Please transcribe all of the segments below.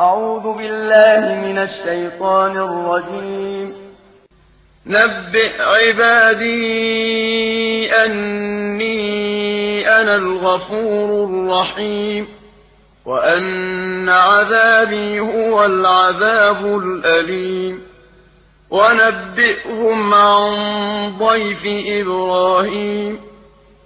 أعوذ بالله من الشيطان الرجيم. نبئ عبادي أني أنا الغفور الرحيم. وأن عذابي هو العذاب الأليم. ونبئهم عن ضيف إبراهيم.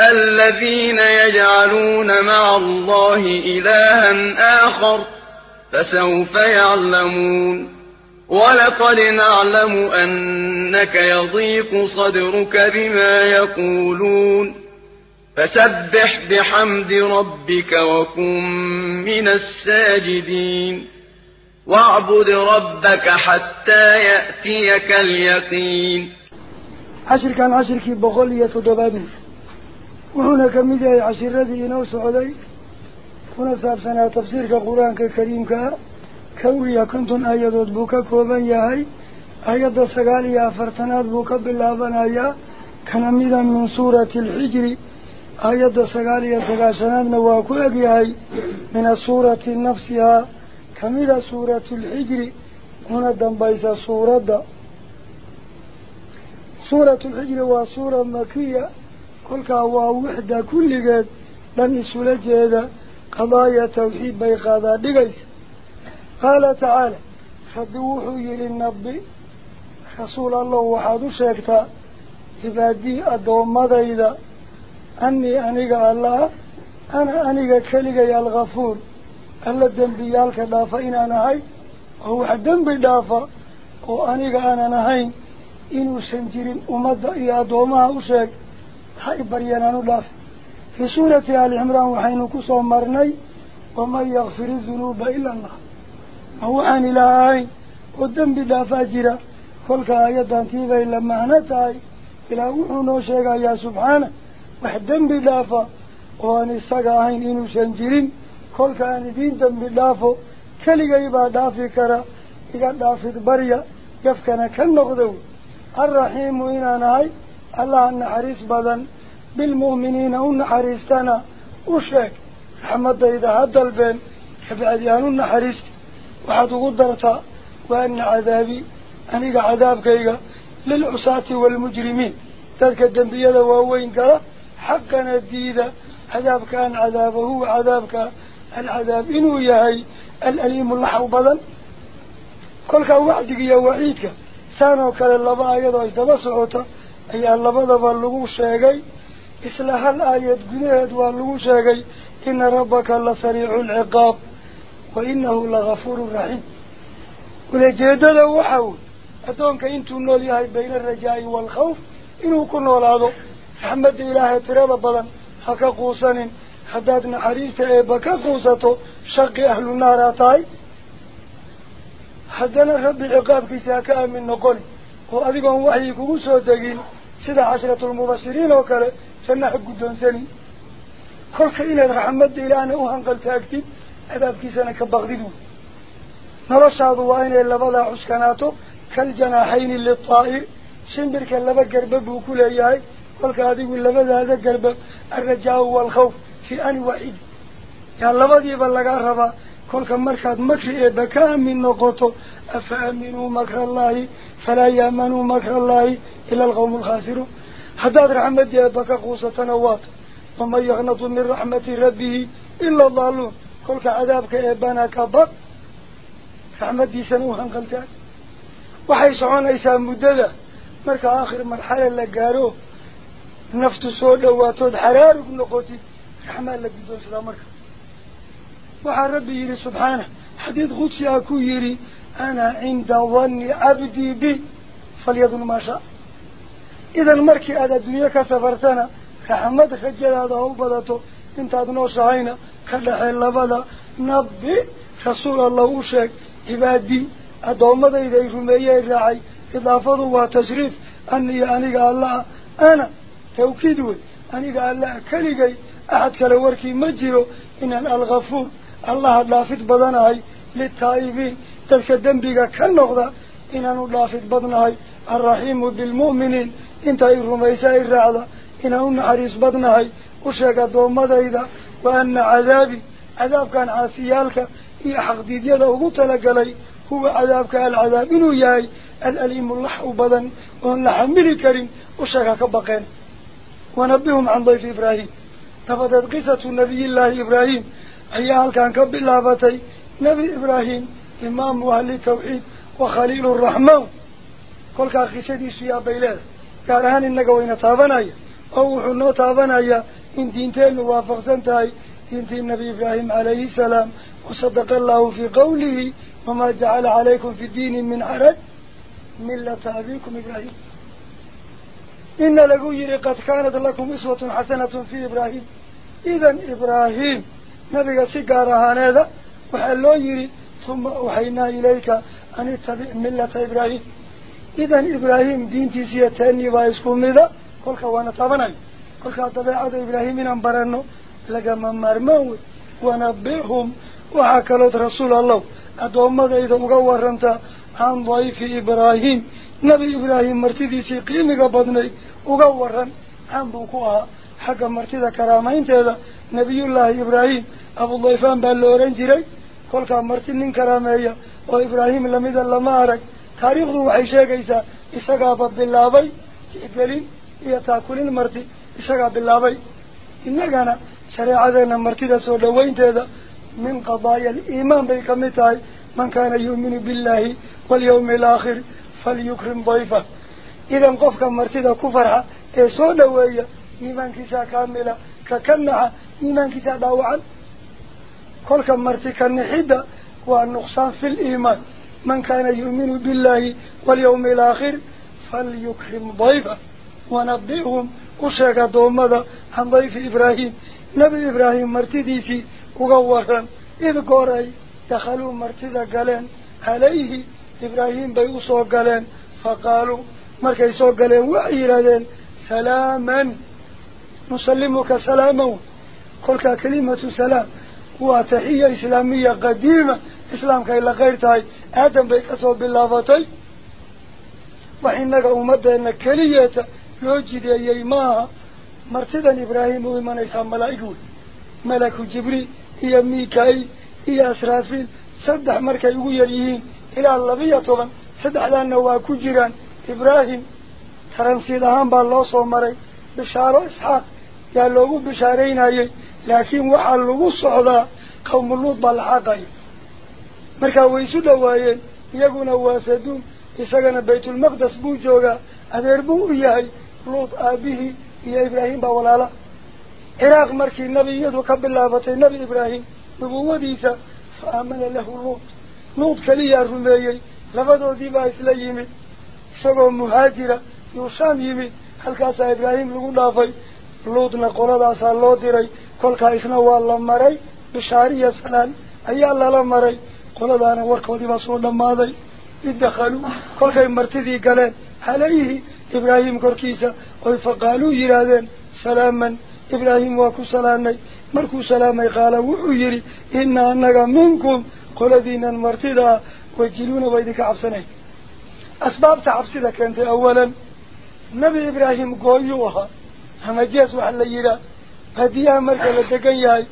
الذين يجعلون مع الله إلها آخر فسوف يعلمون ولقد نعلم أنك يضيق صدرك بما يقولون فسبح بحمد ربك وكن من الساجدين واعبد ربك حتى يأتيك اليقين عشر كان عشر كي بغل يتدبابي وهنا كميدة عشر الذي ينوس علي هنا سابسنا تفسير القرآن الكريم كا. كوية كنتم آيات بوكا كوبان ياهي آيات سقاليا فرتنات بوكا بالله بنايا كان ميدا من سورة الحجر. آيات سقاليا سقاشنات نواكو أقياي من السورة نفسها. كميدا سورة الحجر. هنا دنبايس سورة دا. سورة الحجر وسورة مكية كل هو وحدة كل قد لن يسول جيدا قضايا توحيد بيقادا دقيس قال تعالى فدوحوا للنبي رسول الله وحاد شيكتا عبادي أدوم مديدا أني أنيق الله أنا أنيق كليق الغفور ألا الدنبيالك دافا إن أنا هاي وهو الدنبي دافا وأنيق أنا نهين إنو سنجرين أمد إيا دوما أشيك هاي بريانا نداف في سورة آل عمران وحين كسو مرني ومن يغفر الذنوب إلا الله. هو عن إلهي والدنب دافا جرا كلك آيات تيبا إلا معنتاي إلى وحنو شيكا يا سبحانه. وحدنب دافا وأن السقاهين إنو سنجرين كلك أن دين دنب دافو كلي إبا دافي كرا. إذا دافت بريا. يفكنا كالنغذو الرحيم إنا نهي الله النحريس بدن بالمؤمنين النحريستنا وشيك حمد إذا هدى البين كبعديان النحريست ana cadaabii aniga cadaabkayga lilcusaati waalmujrimiin dadka dembiyada waaweyn gala xaqana diida cadaabkaan cadaaba huwa cadaabka alcadaab inuu yahay alaliimu laxaw badan kolkaa wacdiga iyo waciidka saan oo kale laba ayadoo isdaba socota ayaa labadaba lagu sheegay. Isla hal aayad gudaheed waa lagu sheegay ina rabbaka la sariicu lciqaab وإنه لغفور رحيم ولجيدة وحاول أدونك إنتو نول يهي بين الرجاء والخوف إنو كنو لادو محمد إله ترابا بلن حكا قوسان حدادنا حريسة إيبكا قوساتو شق أهل النار أتاي حدنا رب العقاب كيساكا من نقول وأذيقهم وحي كوسو تقين سيدا عشرة المبشرين وكلا سنح قدون سني. كل كإلى الرحمد إلى أن أهان قلت أكتب أداب كيسانا كبغددو نرشع ضواهن إلا بلا عشكناتو كالجناحين للطائر. شنبرك اللبا قربه كل أيهاي والكاذب اللبا هذا قربه الرجاء والخوف في أن وعيد. يالبا ديبا لقاربا كل كمركات مكري بكام من نقطة. أفأمنوا مكر الله فلا يأمنوا مكر الله إلا القوم الخاسرون. حداد رحمد يأبك قوسة نوات. وما يغنط من رحمة ربه إلا الظالون قلك عذابك يأبانا كبر رحمد يسنوها انقلتان وحيصعون إيسا مددا مرك آخر مرحلة لقاروه نفط سود واتود حرار نقوتي. رحمان لك دوس دمرك وعربي سبحانه. حديث غوتي اكو يري. أنا عند ظن عبدي بي فليظن ما شاء. إذا المركي على الدنيا كسفرتنا فحمد خجل هذا هو بلته إنت أدنوش عينا خلح الله بلا. نبي رسول الله شك عبادي أدوم ذا إذا يرمي إذا فضوا وتشريف أني أني قال الله أنا توكيده أني قال الله كلي أحد كالوركي مجيرو إن الغفور الله لافت بدنا هاي للتائبين. تلك الدنبيك كالنغضة إن أنو في بضنهاي الرحيم بالمؤمنين. إن إنتا الرميساء إيه الرعضة إيه إن أنو نحريس بضنهاي أشيك الدوم مضايدا وأن عذابي. عذاب كان عاسيالك إي أحق ديديا لو قتلك لي هو كان عذاب إنو ياي. الأليم الله بضن وأن نحمل كريم. أشيك كبقين. ونبيهم عن ضيف إبراهيم. تفضت قصة نبي الله إبراهيم. أيها الكان كب الله نبي إبراهيم. إمام أهل التوحيد وخليل الرحمن. كل كاخشدي سيا بيلاد قال هان إنك وين تابناي أو حنو تابناي إن دينتين وافق زنتاي دينت النبي إبراهيم عليه السلام. وصدق الله في قوله وما جعل عليكم في الدين من عرج ملة أبيكم إبراهيم. إن لقو يري قد كانت لكم إسوة حسنة في إبراهيم. إذا إبراهيم نبي سيقارها نذا وحلو يري ahaaneeda waxaa loo yihi uma awxaynaa ilayka an itabic millata ibraahim idan ibraahim diintiisiiyo teennii baa isku mida kolka waana taabanayo kolkaa dabeecada ibraahim inaan barano lagama maarmaan wey wanabihum waxaa kalood rasuul allow addoommadayda uga waranta can dayfi ibraahim nebi ibraahim martidiisii qiimiga badnayd uga waran caan buu ku ahaa xagga ibraahim abudayfaan baa la oran jiray kolkaa marti nin karaameeya oo ibraahim lamida lama arag taariikhdu waxay sheegaysaa isagaaba bilaabay tixgelin iyo taakulin marti isagaa bilaabay innagana shareecadeena martida soo dhawaynteeda min qadaaya aliimaan bay ka mid tahay man kaana yuuminu billahi walyawmi alaakhir falyukrim dayfa idan qofka martida ku farxa ee soo dhaweeya iimaankiisaa kaamila ka ka naxa iimaankiisaa dhaawacan كلك مرتك النحدة والنقصان في الإيمان من كان يؤمن بالله واليوم الآخر فليكرم ضيفه ونبئهم أشيك دومده عن ضيف إبراهيم نبي إبراهيم مرتديسي وقوهرا إذ قري دخلوا مرتدى قلين عليه إبراهيم بيوصوه قلين فقالوا مركيسوه قلين وعيرادين سلاما نسلمك سلاما كلك كلمة سلام taxiya islaamiya qadiima islaamkay la keyr tahay aadan bay kasoo bilaabatay wax innaga ummaddeena keliyeeta loo jideeyey maaha martidan ibraahim u imanaysaa malaa'ig wey malaku jibriil iyo mika-il iyo asraafiil saddex markay ugu yar yihiin ilaa labiyo toban saddexdaanna waa ku jiraan ibraahim taransiid ahaan baa la xaaqaya markaa way isu dhawaayeen iyaguna waa saduum isagana baytulmaqdes buu joogaa adeer buu u yahay luud aabihii iyo ibraahim baa walaala ciraaq markii nabiyadu ka bilaabatay nebi ibraahim nubuwadiisa fa aamana lahu luud luud keliyaa rumeeyey labadoodii baa isla yimid isagoo muhaajira yuu shaam yimid halkaasaa ibraahim lagu dhaafay لودنا قلدا سالو ديري كل كايسنا والله مري بشاري سلال هيا الله مري قلدا أنا وركودي باسو دمادي يدخلوا كل كاي مرتدي قال عليه إبراهيم كركيسا أو فقالوا يرادن سلاما. إبراهيم واكو سلامي. مركو سلامي قال و يري. ان أنا منكم. قلدينا مرتدا. وجلونا بيدك عبسني. أسباب تعبسي ذكنت أولا. نبي إبراهيم قويوها la degan yahay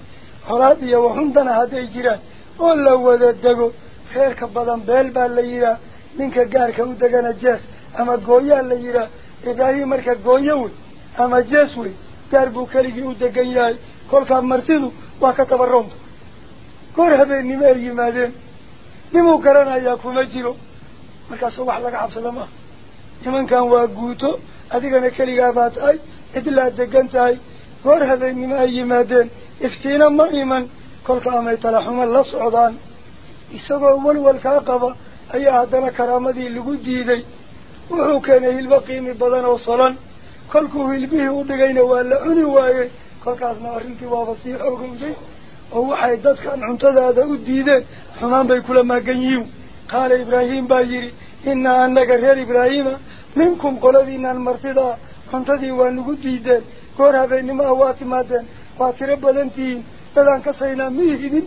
holaad iyo waxuntana hadday jiraan oo la wada dego reerka badan beel baa la yidhaah ninka gaarka u degana jees ama gooyaa la yidhaah ibraahim marka gooyo wey أما جسوي قاربو كاليجي ودقن ياي كل كان مرتدو وكتب الرمض كورها بين نمائي مادين نمو كرانا ياكو مجيرو markaasuu wax laga cabsada maaha nimankan waa guuto adigana keligaa baa tahay yimaadeen iftiina ma iman kolka amay talaxumo la socdaan isagoo walwalkaa qaba ayaa haddana karaamadii lagu diiday wuxuu keenay hilbo qiimi badan oo solan kolkuu hilbihii u dhigayna waa la cuni waayey kolkaasna arrintii waaba sii xoogowday oo waxay dadkan cuntadaada u diideen xumaan bay kula maagan yihiin qaala ibraahim baa yidhi innaa annaga reer ibraahiima minkum qoladiinaan martidaa ah timaadeen waa tiro badan tihiin dadaan ka saynaa ma ihidin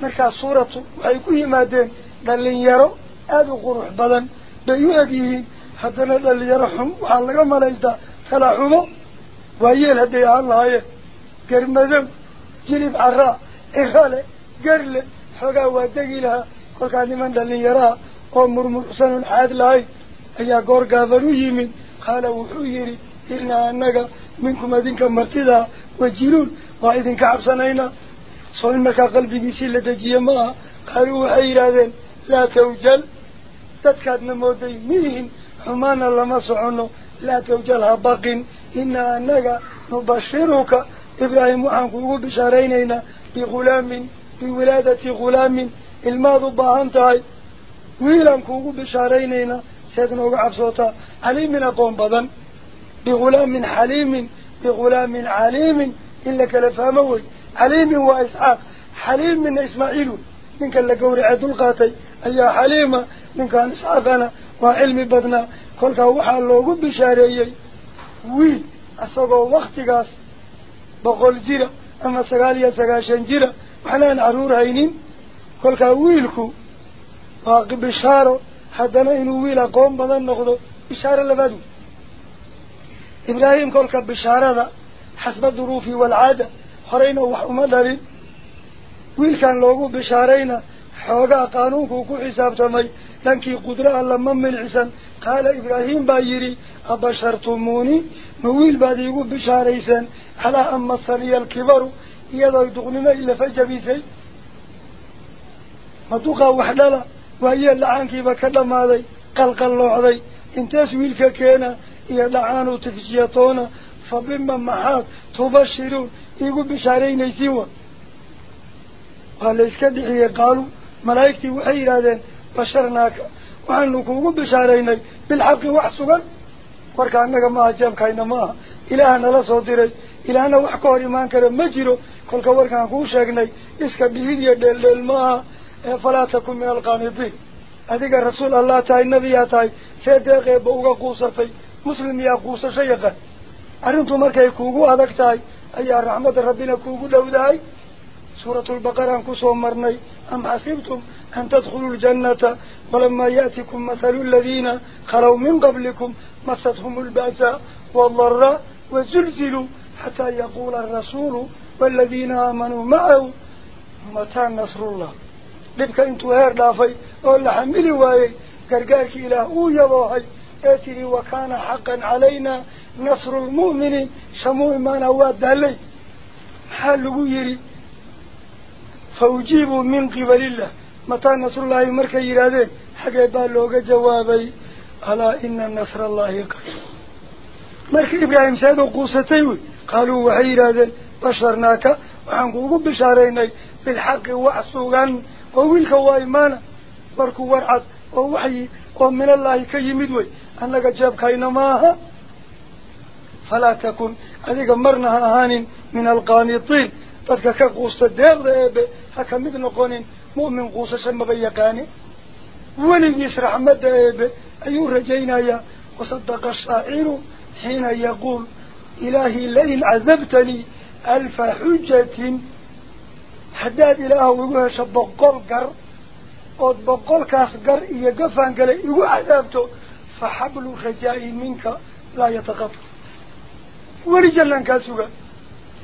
markaas suuratu waxay ku yimaadeen dhalinyaro aada u qurux badan bay u eg yihiin haddana dhalinyaro xum waxaa laga malaystaa tala xumo waa yeel hadday ahaan lahaayeen garmadow jilib caraa cirale garle xoogaa waa degi lahaa kolkaa niman dhalinyaraha oo murmursanun caad lahayn ayaa goor gaaban u yimid قال وحيري إنا أنك منكم أذنك مرتدا وجلون وإذنك عبسنين. صلمك قلبي بسي لدجي ما قالوا وحير أذن لا توجل. تتكاد نموتي مين حمان الله ما صعنه لا توجل باقين إنا أنك نبشرك. إبراهيم عنك وبشارينينا بغلام بولادة غلام. الماضي بها أنت ويلا بشارينينا seed nooga cabsootaa caliimin aqoon badan bighulaamin xaliimin bighulaamin caliimin in la kala fahmo wey xaliimin waa isxaaq xaliiminna ismaaciil wey ninka la gawrace dulqaatay ayaa xaliima ninkaan isxaaqana waa cilmi badnaa kolkaa waxaa loogu bishaareeyey wiil isagoo waktigaas boqol jira ama sagaal iyo sagaashan jira waxna aan carruur haynin badan noqdo bishaaro labaad wey ibraahim kolka bishaarada xasba duruufi waalcaada horeyna wax uma dhalin wiilkan loogu bishaarayna xoogaa qaanuunkuu ku xisaabtamay dhankii qudro alla ma milcisan qaala ibraahim baa yidhi abashartumuuni ma wiil baad iigu bishaarayseen calaa an masaniya alkibaru iyadoo duqnimo ilafa jabisay maduqaa wax dhala intees wiilka keena iyo dhacaanu tifsiyatoona fa bima maxaad tubashiruun iigu bishaaraynaysiin wa waa la iska dhixiyey qaalu malaa'igtii waxay yidhaahdeen basharnaaka waxaanu kuugu bishaaraynay bilxaqi wax sugan warka annaga maaha jeebkayna ma aha ilaaha nala soo diray ilaahna wax ka hor imaan kara ma jiro kolka warkaan kuu sheegnay iska dhihid iyo dheeldheel ma aha فلا تكن من القانطين هذا رسول الله تعالى النبي تعالى سيدقى بوغا قوصة مسلم يا قوصة شيقة أرنتم مركا يكوغو هذا تعالى. أي رحمة ربنا كوغو داود هاي. سورة البقرة انكسوا مرني. أم حسبتم أن تدخلوا الجنة؟ ولما يأتكم مثل الذين خلوا من قبلكم مستهم البأساء والضراء وزلزلوا حتى يقول الرسول والذين آمنوا معه متى نصر الله؟ Xamili waayey gargaarkii ilaah uu yaboohay ee tidhi wa kaana xaqan calaynaa nasru lmu'miniin shamuu imaana waa daallay maxaa lagu yidhi fa ujiibuu min qibalillah mataa nasrullaahi markay yidhaahdeen xagee baa looga jawaabay alaa ina nasra allahi qariib markii ibraahim seedoo quusatay wey qaaluu waxay yidhaahdeen basharnaaka waxaan kuugu bishaaraynay bilxaqi wax sugan وويلك وايمانا مركو ورعد ووحي ومن الله كي كيمدوي أنك جابك إنماها فلا تكن أذيك مرنا هان من القانطين تدك كقوصة دير هكا مدن قانين مؤمن قوصة سمبيقاني ونجيس رحمة دير أيو رجينا يا وصدق الصائر حين يقول إلهي الذي عذبتني ألف حجة حداد إله ويقول هش بقول قر قد بقول كاس قر يقف عن قل يقول عذابته فحبل خجائي منك لا يتقطع ورجل لن كاسوا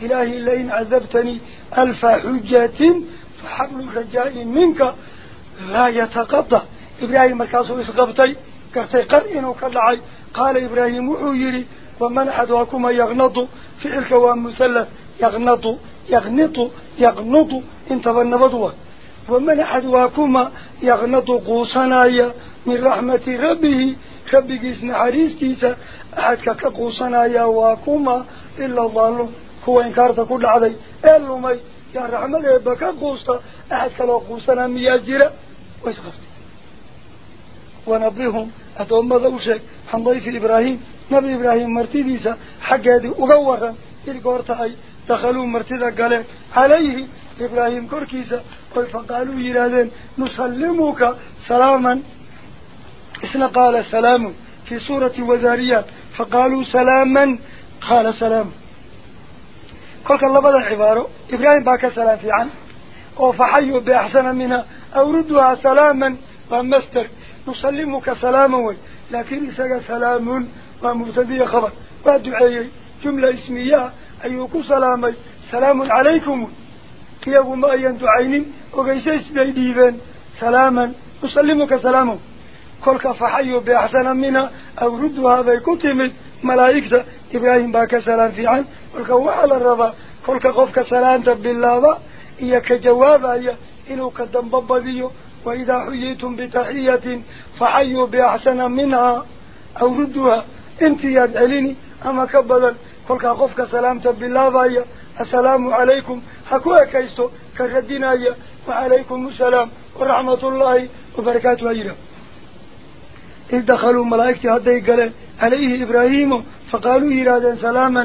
إلهي ان عذبتني ألف حجة فحبل خجائي منك لا يتقطع إبراهيم مركزه إسقبتي كرتي قرئن وكالعي قال إبراهيم وعيري ومن أحدكم يغنط فعلك ومثلث يغنط. يغنط يغنط. انت بالنبضوة ومن أحدكما يغنط قوسنايا من رحمة ربه. ربك اسم حريستيسا أحدك كقوسنايا واكما إلا الظالم هو إنكارت كل عدي إلا مي. يا رحمة بك قوستا أحدك لو قوسنا مياجرة ويسخفت ونبيهم. أتوم ماذا أشيك عن ضيف إبراهيم. نبي إبراهيم مرتديسا حق هذه أغورا. دخلوا مرتدى قال عليه إبراهيم كوركيسا فقالوا يرادين نسلمك سلاما إثنى قال سلام في سورة وزاريات فقالوا سلاما قال سلام كلك الله بدأ عبارة إبراهيم باك سلام في عن وفحيوا بأحسن منها أو ردها سلاما ومستر نسلمك سلاما لكن إساق سلام ومبتدي خبر. ودعي جملة اسمية أيوك سلامي. سلام عليكم. كيابو ما أين دعين وقيسيس بيديبين. سلاما. نسلمك سلاما كلك فحيوا بأحسن منها. أو ردها بيكتمت ملائكة. إبراهيم باك سلام في عن كلك وعلى الرضا. كلك قفك سلامة بالله إياك جوابا إيا. إنو كدن ببضيو وإذا حييتم بتحية فحيوا بأحسن منها. أو ردها انت يدعليني أما كبدا كلك قفك سلامة بالله إيا السلام عليكم حكوا كيستو كردنا إيا وعليكم السلام ورحمة الله وبركاته أيضا إذ دخلوا ملائكة هدي قال عليه إبراهيم فقالوا إرادا سلاما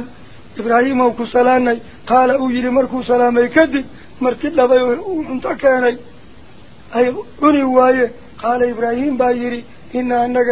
إبراهيم وكو سلامي قال أوجري مركو سلامي كدب مرتد لبي وانتكاني أي أني وايه قال إبراهيم بايري إن أنك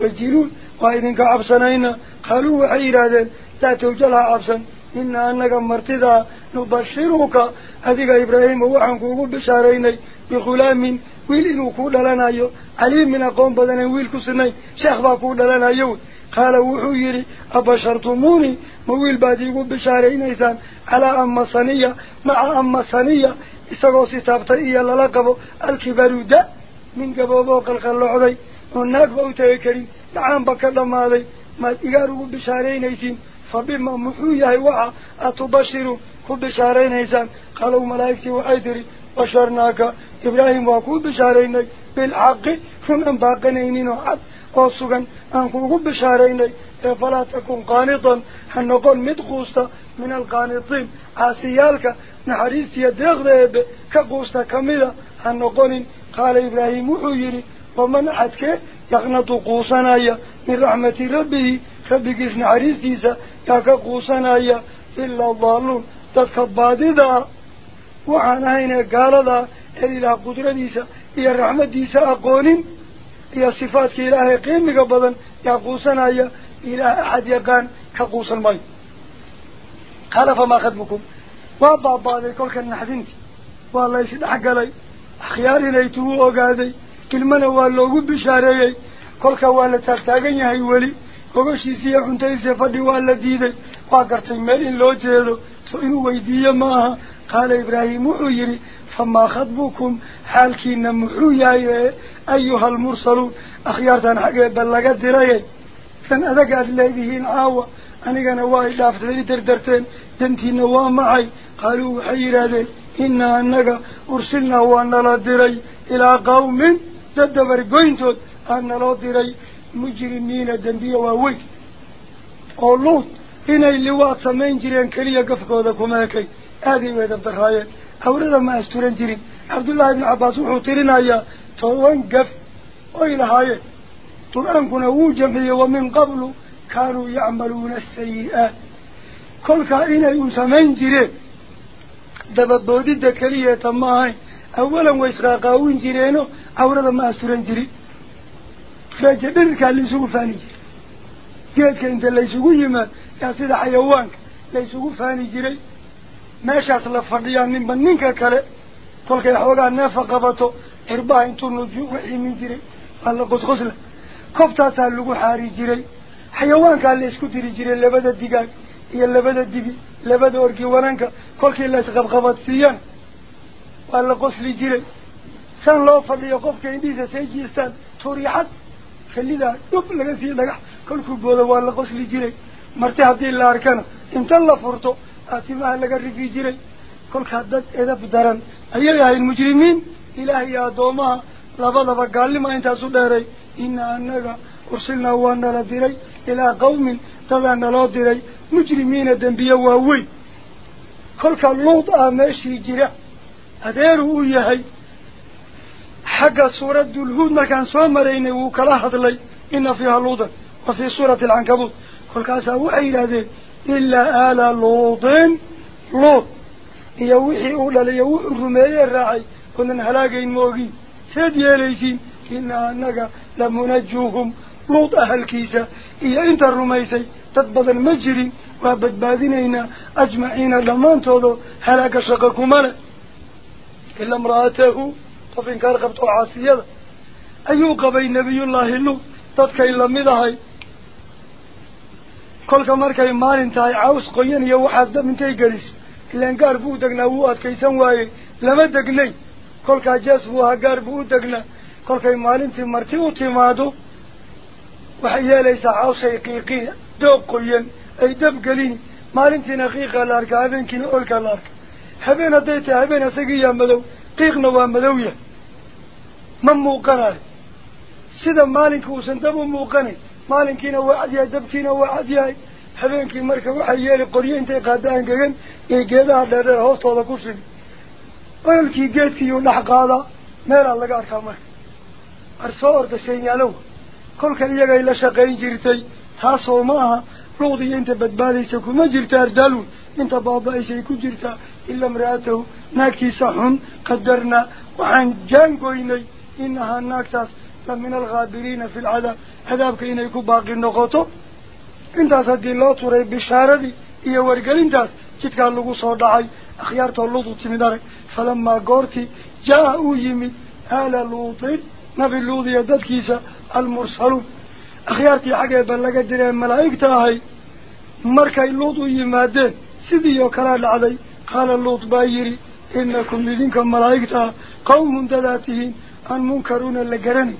وجلون وإذنك عبسنين قالوا وحيرادا لا توجلها عبسا إن أنك مرتدا نبشرك. هذيك إبراهيم وحنكوه بشاريني بغلام. ويل إنه كود لنا يو. عليم من قوم بدنا ويل كسنين شيخ باكود لنا يو. قال وحيري أبشرتموني. مويل باديقو بشارين إيسان على أما صنية. مع أما صنية. إساقو ستابتا إيا للقبو. الكبارو دا من قبوبو قلق اللعضي وناك بوتاي كريم دعان بكر لما هذي ما إيقارو بشارين إيسين. فبما محوية وعا أتبشروا كبشارين إيسان. قالوا ملايكتي وحيدري بشرناك. إبراهيم وكو بشاريني بالحق فمن باقنينين وحد وصغا أنكو بشاريني فلا تكون قانطا. هنقول مدقوستا من القانطين. عاسيالك نحريستي يدغ ذهب كقوستا هنقول قال إبراهيم وحيري ومن أحدك يغنط قوسنايا من رحمة ربه ربك اسم حريستيسا يكا قوسنايا إلا الضالون تتكبادي ذا waxaan ahayne gaaladaa ee ilaah qudradiisa iyo raxmaddiisa aqoonin iyo sifaadka ilaahay qiimiga badan yaa quusanaya ilaah axad yaqaan ka quusan maayo qaala famaa khadmukum waa baaba'day kolka naxdintii waa la isdhexgalay akhyaar inay tugu ogaaday kolka waa la taagtaagan yahay weli. Gogoshiisiiyo cuntadiisa fadhi waa la diiday. Waa gartay meel in loo jeedo. So inuu weydiiyo maaha قال إبراهيم وحيري فما خطبكم حالكين محويا أيها المرسلون أخيارتان حقا بلغت درايا كان أذاك الذين عاوة أنا كان واحد دافت لي دردرتين دنتين معي قالوا حيرا إنا أنك أرسلنا وأن لا دري إلى تدبر قوينتود. أن لا دري مجرمين دنبيا وويك. قولوت إنا اللي وات سمين جريان كليا قفقوا ذاكما كي هذه ويدا بتخايا أوردا ما أستورن جرين عبد الله بن عباس وحوطرنا يا طوان قف. وإلى هاي طبعا كنا وجمعي ومن قبل كانوا يعملون السيئات كل كائنا يسمين جرين دببودي دكالية أولا وإسراقاوين جرينو أوردا ما أستورن جرين فجبر كان لسوق فاني جرين قيدك انت ليسوق يما يا سيد حيوانك ليسوق فاني جرين meeshaas la fadhiyaa ninba ninka kale kolkay xoogaa neefa qabato cirbaha intuu nuju uga ximin jiray waa la qosqosla koobtaasaa lagu xaari jiray xayawaankaa la isku diri jiray labada digaag iyo labada dibi labada orgi wananka kolkii la isqabqabadsiiyaan ولا قصل جري سان لو فدي قفك انديسه سيجيستان توريحت خلي لا دوب لا سي لا كل كوبوده ولا قصل جري مرتي هدي لا اركن انت لا فرتو اتي ما لا ريفي جري كل كادد اذا بدرن ايي هاي المجرمين الهي يا دوما لا بلا قال لي ما انت سو داري ان انا ارسلنا وأنا لديري إلى قوم أنا نلو ديري مجرمين دنبيه واوي كل كان لوط ماشي جري أدير هو يهي حق سورة الهود ما كان سامرين وكلاهت لي إن فيها لوط وفي سورة العنكبوت كل كاسة وعيلة إلا آل لوط لوط يوحي أولى ليوح الرمي الرعي كنا نهلاقي الموغي فدي ليسين إن أنك لم ننجوهم لوط أهل كيسة إيا إنت الرميسي تتبض المجري وابد باذنين أجمعين لما انتوضوا هلاك شقكم ملأ ayuu qabay nebiyullaahi luud dadkay lamid ahay kolka markay maalin tahay caws qoyan iyo waxaas dab intay geliso ilaan gaar buu u degnaa wuu adkaysan waayey lama degnay kolkaa jees buu ahaa gaar buu u degnaa kolkay maalintii marti u timaado waxay yeelaysaa cawshay qiiqiya doog qoyan ay dab gelini maalintiina qiiqa la arkaa habeenkiina olka la arka habeen hadday tahay habeen isagii yaa madow qiiqna waa madow yahay ma muuqanayo sida maalinka uusan dab u muuqanayn maalinkiina waa cad yahay dabkiina waa cad yahay habeenkii marka waxay yeeli qoryo intay qaada angegan iyo geedaha dheerdheer hoostooda ku sigi ololkii geedkiiyuu dhex qaadaa meelaa laga arkaa marka ar soo orda sheenyaalow kolka iyagay la shaqayn jirtay taasoo ma aha luud iyo inta badbaadaysa kuma jirta ardaalun inta baaba-aysay ku jirtaa qadarnaa waxaan jaangoynay inahaa naagtaas la min alghaabiriina fi lcadaab cadaabka inay ku baaqi noqoto intaas haddii loo turay bishaaradii iyo wargelintaas jidkaa lagu soo dhacay akhyaartoo luudu timid arag falamaa goortii jaa uu yimid aala luutin nabi luud iyo dadkiisa almursaluun akhyaartii xaggeeba laga diree malaa'igta ahay markay luud u yimaadeen sidii oo kalaa dhacday ah qawmun dadaa tihiin aan munkaruuna la garanay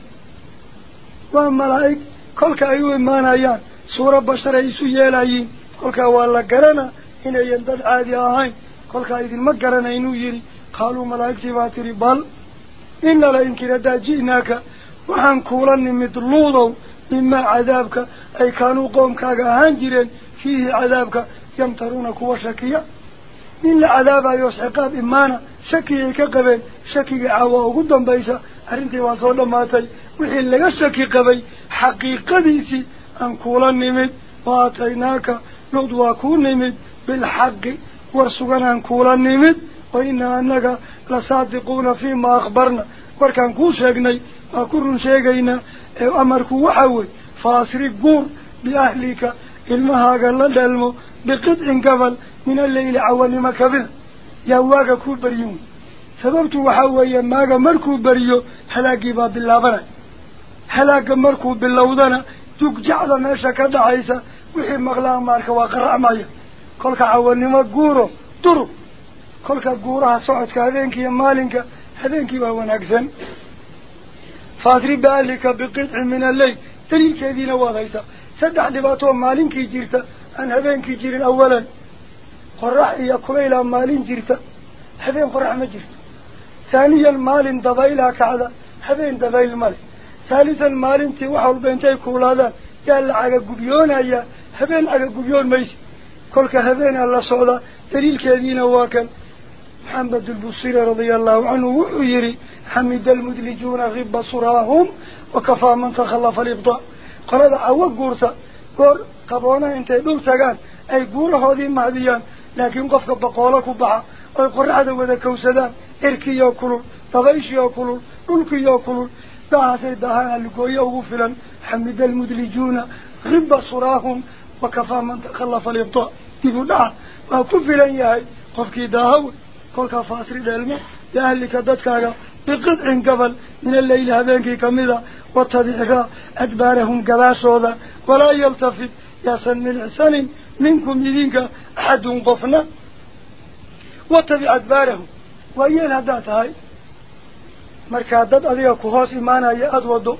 waa malaa'ig kolka ay u imaanayaan suuro bashar ay isu yeelayiin kolkaa waa la garanaa inayan dad caadi ahayn kolkaa idinma garanaynuu yidhi qaaluu malaa'igtii baa tidhi bal ina la inkir haddaa ji'naaka waxaan kuula nimid luudow mimaa cadaabka ay kaanuu qoomkaaga ahaan jireen fiihi cadaabka yamtaruuna kuwa shakiya arrintii waa soo dhammaatay wixii laga shaki qabay xaqiiqadiisii aan kuula nimid wa aataynaaka luud waa kuu nimid bilxaqi war sugan aan kuula nimid wa inaa annaga la saadiquuna fiima akhbarna warkaan kuu sheegnay waa ku run sheegaynaa ee amarku waxa wey fa asri guur biahlika ilmahaaga la dhalmo biqidcin gabal من الليل أول ما كبر. يواجه كل بريوم سببت وحوي ما جمرك بريو. هلا جبا باللبنة هلا جمرك باللودنة. تجع لنا شكد عيسى وحي مغلا مارك وقرع مايا. كل كعوني ما جورو ترو كل كجورا صعد كهذين كي مالنك هذين كي وأنا أجزم فاضري بالك بقطع من الليل. تري كذين وغيسا سدح دباتهم مالنك يجيرته أن هذين كي يجير الأولا qorax iyo kubaylaa maalin jirta habeen qorax ma jirto haaniyan maalin dabaylaa kacda habeen dabayl male haalitan maalintii wax walba intay kuulaadaan yaa la cagagubyoonaya habeen cagagubyoon maysi kolka habeenaa la socdaa daliilkeediina waa kan محمد البصيري رضي الله عنه وحيري حمد المدلجون غب صراهم وكفى من تخلف الإبضاء قال هذا عوى قورسة قول قبونا انت دول تقان لكن قفك بقولك وبحا أي قرعة وذا كوسدان اركي يأكلون طبيش يأكلون دولك يأكلون. دعا سيدها اللقوية وغفلا. حمد المدلجون. غب صراهم وكفى من تخلف الإبضاء تقول دعا وكفلا ياهي قفكي داهوي kolkaa faasri dheelmo biahlika dadkaaga biqidcin gabal min alleyli habeenkii kamida watabic raa adbaarahum gadaashooda walaa yaltafid yaasan milicsanin منكم يدينك أحد قفنا وطبع أدباره وإيال هذا تهي مركادات أذيه كهوس إمانا يأدوده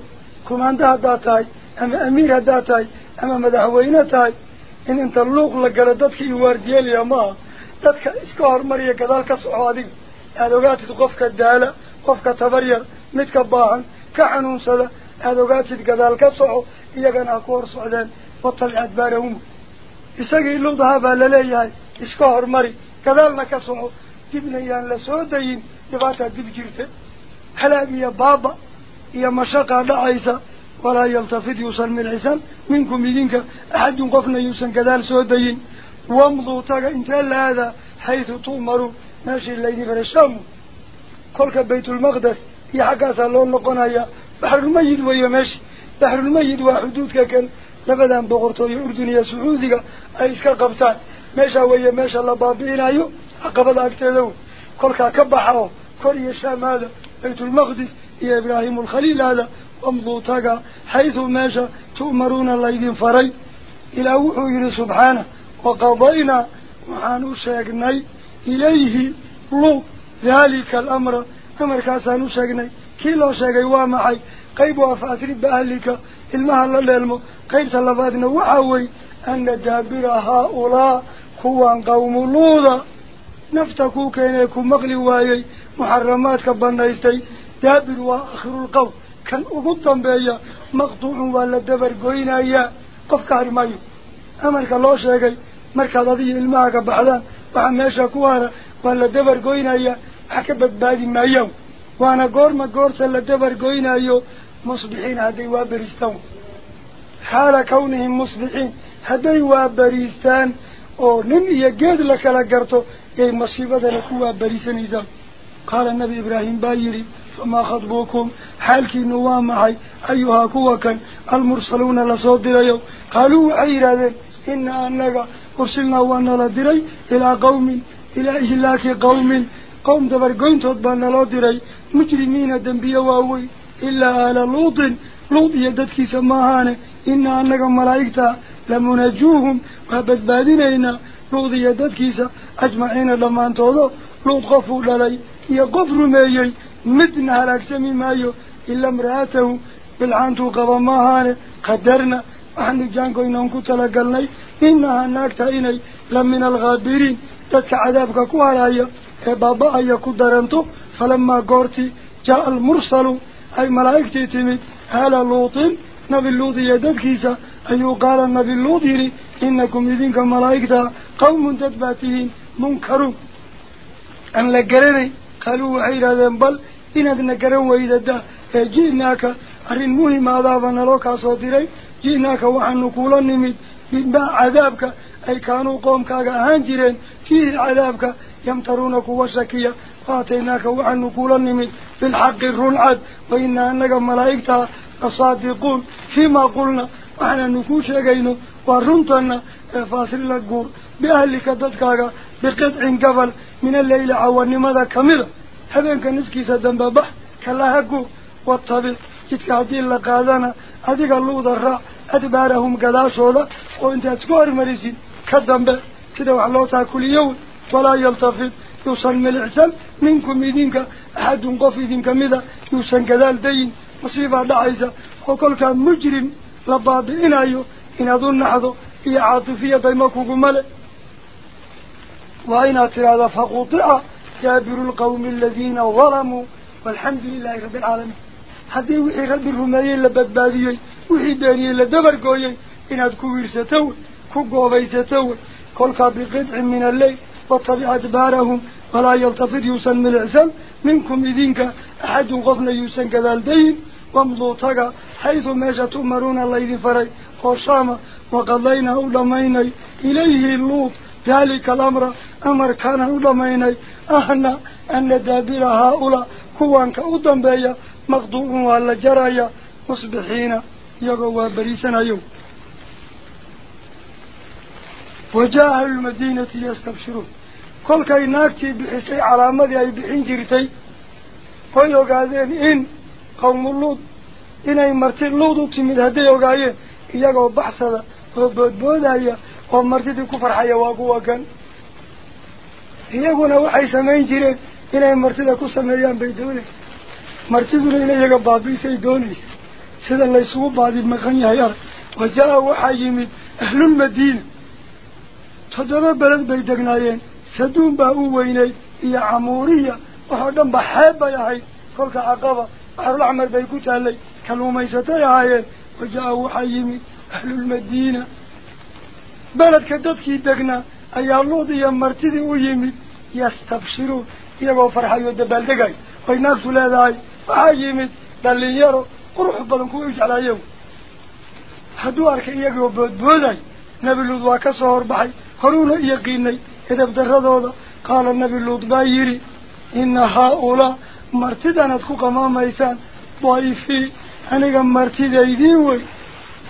كماندا هذا تهي أما أمير هذا تهي أما مدهوين تهي إن أنت اللوغ لقردتك يوارديه لأما تدك إسكار مريه كذلك صحوادي أدوغاتي تقفك الدالة. قفك تبرير. متك باهن. كحنون سلا. أدوغاتي تقذلك صحو إيقان أكور صعدان وطبع أدبارهم. إساقي لودها بالليهاي إسكهر مري كذلنا كسوه تبنيان سودين لغاتا دبجرت حلاق يا بابا يا مشاقة لعيسى ولا يلتفذ يوصل من عسان منكم يدينك أحد يوقفنا يوصل كذل سودين وامضوا تاقا انتال هذا حيث تومروا ماشي الليني فرشام كل بيت المقدس يحكاس اللون لقنايا بحر الميد ويا ماشي بحر الميد وحدود كان weeye meesha la baabi'inayo caqabada agteeda wey kolkaa ka baxa oo kor iyo shaamaada baytulmaqdis iyo ibraahimu alkhaliil aada wamduu taga xaysu meesha tu'maruuna laydin faray ilaah wuxuu yihi subxaana waqadaynaa waxaan u sheegnay ilayhi luud daalika alamra amarkaasaan u sheegnay kii loo sheegay waa maxay qayb waa fa asrib biahlika إلمها الله للمو. قيرت الله فادنا وعوي أن جابر هؤلاء كوان قوم لوضا نفتكو كينيكو مغلي وايي. كبانا يستي جابر وآخر القوم. كان أغطان بأي مقطوع ولا دبر قوين أي قف كارمي أمرك الله شاكي مركز هذه إلمها كبعضان وعماشا كوارا. ولا دبر قوين أي حكبت بادي وأنا يوم ما قرم قرصة لدبر قوين أيو مصبحين هدي وابريستان حال كونهم مصبحين هدي وابريستان أو نن يجد لك لقرتو اي مصيبة لك وابريستان ايزان قال النبي إبراهيم بايري فما خطبوكم نوام نوامحي أيها كوكا المرسلون لصود ليو قالوا عيرا ذي إن أنك أرسلنا وأنا دري إلى قوم إلى إهلاك قوم. قوم دبر قوين تطبان لدري مجرمين دنبيا واوي. إلا على لوط. لوط يددك سماهان إن أنك ملايكتا لم نجوهم وبدبادنين لوط يددك سا أجمعين لما أنتوا لوط غفو للي. ما مايي مدن على كسم ما يو إلا مرأته بالعانتو قضى ماهان قدرنا. وحن جانكو إنهم كتلا قلني. إنها ناكتا إني لم من الغابرين. تتك عذابك كوالايا بابا أيكو درنتو فلما قرتي جاء المرسلون أي ملائكة تمت على لوط نبي اللوط يدد كيسا أيو قال النبي اللوط يري إنكم إذنك ملائكة قوم تدباتهين منكروا أن لقرني قالوا عيدا ذنبال إنك نقرن وإذا دا إيه، جئناك أرين مهم أضافنا لك صوتيري جئناك وحن نقول النمت بما عذابك أي كانوا قوم كاقا هانجرين فيه عذابك يمترونك وشكية. Kuula nimid bilxaqi runcad wa inaa annaga malaa'igtaa lasaadiquun fiimaa qulna waxaananu kuu sheegayno waa runtana ee faasilila guur biahlika dadkaaga biqidcin gabal min alleyli cawanimada kamida habeenka niskiisa dambe bax kalaha guur watabic jidka haddii la qaadana adiga luuda raac adbaarahum gadaashooda oo intaad isku hormarisid ka dambe sida wax loo يوصن من الإحسان منكم يدينك أحد قف يدينك ماذا؟ يوصن كذال دين مصيفة دعيزة وكل كان مجرم لبعض إن أيو إن أظن هذا هي عاطفية ديمكوكو ملأ وإن هذا؟ فقطع جابر القوم الذين ظلموا. والحمد لله رب العالمين. هذه وحي غلبهم أيين لبدبادي وحي لدبر قويين أيين إن أتكو ويرستو كو قوبيستو كل قابل قدع من الليل. واتبع أدبارهم ولا يلتفد يوسن من العسل. منكم إذنك أحد قفنا يوسن كذالدين ومضوطك حيث ماشا تؤمرون الله إذن فري قرشاما وقضينا أولمين إليه اللوط ذلك الأمر. أمر كان أولمين أهنا أن دابير هؤلاء كوانك أدن بي مغضوب وعلى جرايا. مصبحين يغوى بريسنا يوم وجاء المدينة يستبشرون. Kolkay naagtii bixisay calaamadii ay bixin jirtay way ogaadeen in qawmu luud inay marti luud u timid hadday ogaayeen iyagoo baxsada oo boodboodaya oo martidii ku farxaya waa kuwa kan iyaguna waxay samayn jireen inay martida ku sameeyaan bay doonaysa martiduna in iyaga baabiisay doonaysa sida laysugu baadi maqan yahay arag wajaa waxaa yimid ahlulmadiina toddoba beled bay degnaayeen saduun baa u weyneyd iyo camuuriya waxoo dhan ba xeeb bay ahayd kolka caqaba baxrul axmar bay ku taallay kalluumaysatay ahaayeen wajaa waxaa yimid ahlulmadiina beledka dadkii degnaa ayaa luud iyo martidii u yimid yastabshiruun iyagoo farxayo dabaaldegay way naagtu leedahay waxaa yimid dhalinyaro qurux badan kuwa jeclaaye hadduu arkay iyagoo boodbooday nebi luud waa ka soo horbaxay horuuna yaqiinay luud baa yidhi ina haa-ulaa martidanaad ku qamaamaysaan daifii aniga martidaydiin wey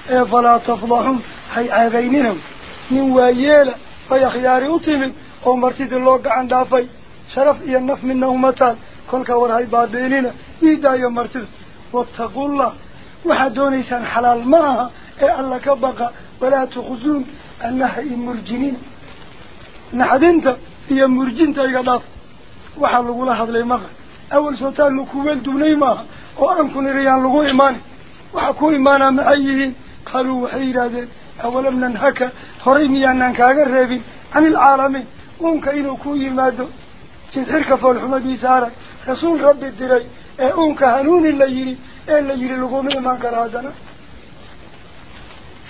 ee falaa tafdaxuun hay ceebaynina nin waayeela bay akhyaari u timid oo martidii loo gacan dhaafay sharaf iyo naf midna uma taal kolka war hay baabiinina iidaayo martida wattaqullah waxaad doonaysaan xalaal ma aha ee alla ka baqa walaa tukhzuun annaha i murjiniina lagula hadlay maqal awal sootaannu kuweel duwnay maaha oo aan ku niriyaan lagu imaanin waxa ku imaanaa maxay yihiin qaaluu waxay yidhaahdeen awalam nanhaka horay miyaanaan kaaga reebin cani ilcaalamiin uunka inuu ku yimaado jidxirka foolxumadiisa arag rasuul rabbi diray ee uunka hanuuni la yidhi ee la yidhi laguma imaan karo haddana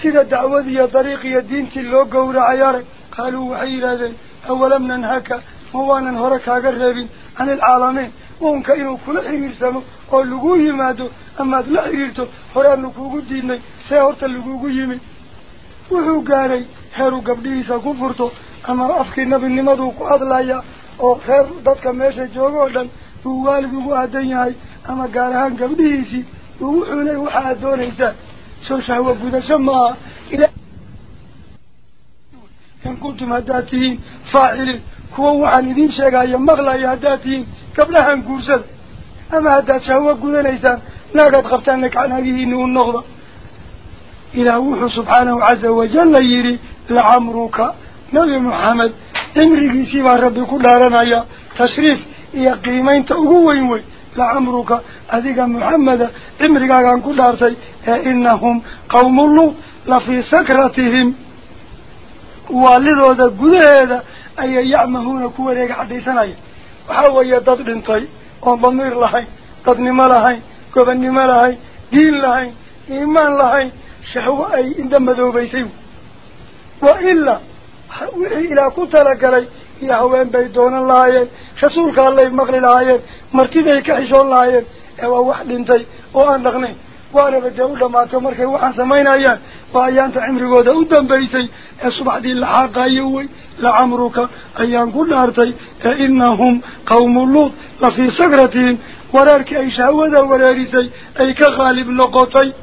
sida dacwadiiyo dariiqiyo diintii loo gowracay arag قالوا وحي لذي أولا من أنهك موانا هركا قربي عن العالمين. وهم كانوا كل حرير سمو. قول لقوه مادو. أما لا حريرتو. حران لقوه ديني. سيهورتا لقوه يمي. وحو قاري. هارو قبليسا كفرتو. أما أفك النبي النمدو قادلايا. أو خير ضدك ميشة جوغولا هو والبه أدنياي أما قاريهان قبليسي وحو حوني وحادونيسا سوشا هو قدشا ما إلا إن كنتم هداتين فاعلين. كووا عن إذين شقايا مغلا يهداتين قبلها نقرسل أما هدات شهوة قدنا إيسان لا قد غفتان لك عن هذه إنه النغضة. إلهوه سبحانه عز وجل يري لعمروك نبي محمد إمريك سيما ربي كلها رمايا تشريف. إيا قيمين تأغوين وي لعمروك أذيك محمد إمريكا كان كل رسي إنهم قوم الله لفي سكرتهم. Ayay yacmahuuna ku wareega caddaysanaya waxaa weeye dad dhintay oon damiir lahayn dadnimo lahayn gobannimo lahayn diin lahayn iimaan lahayn shahwo ay indha madoobaysay wa ilaa wixii ilaah ku talagalay iyo haween bay doonan lahaayeen rasuulka allay maqli lahaayeen martiday ka xishoon lahaayeen ee waa wax dhintay oo aan dhaqnayn وأنا بجاو دماتو مركي وحان سمين ايان فايان تعمري قودة ودن بيسي إصبح دي اللحاق ايوي لعمروك أيان قول أرتي إنهم قوم اللوط لفي صغرتهم. وراركي أي شهوة ولا وراريسي أي كخالب لقوتي.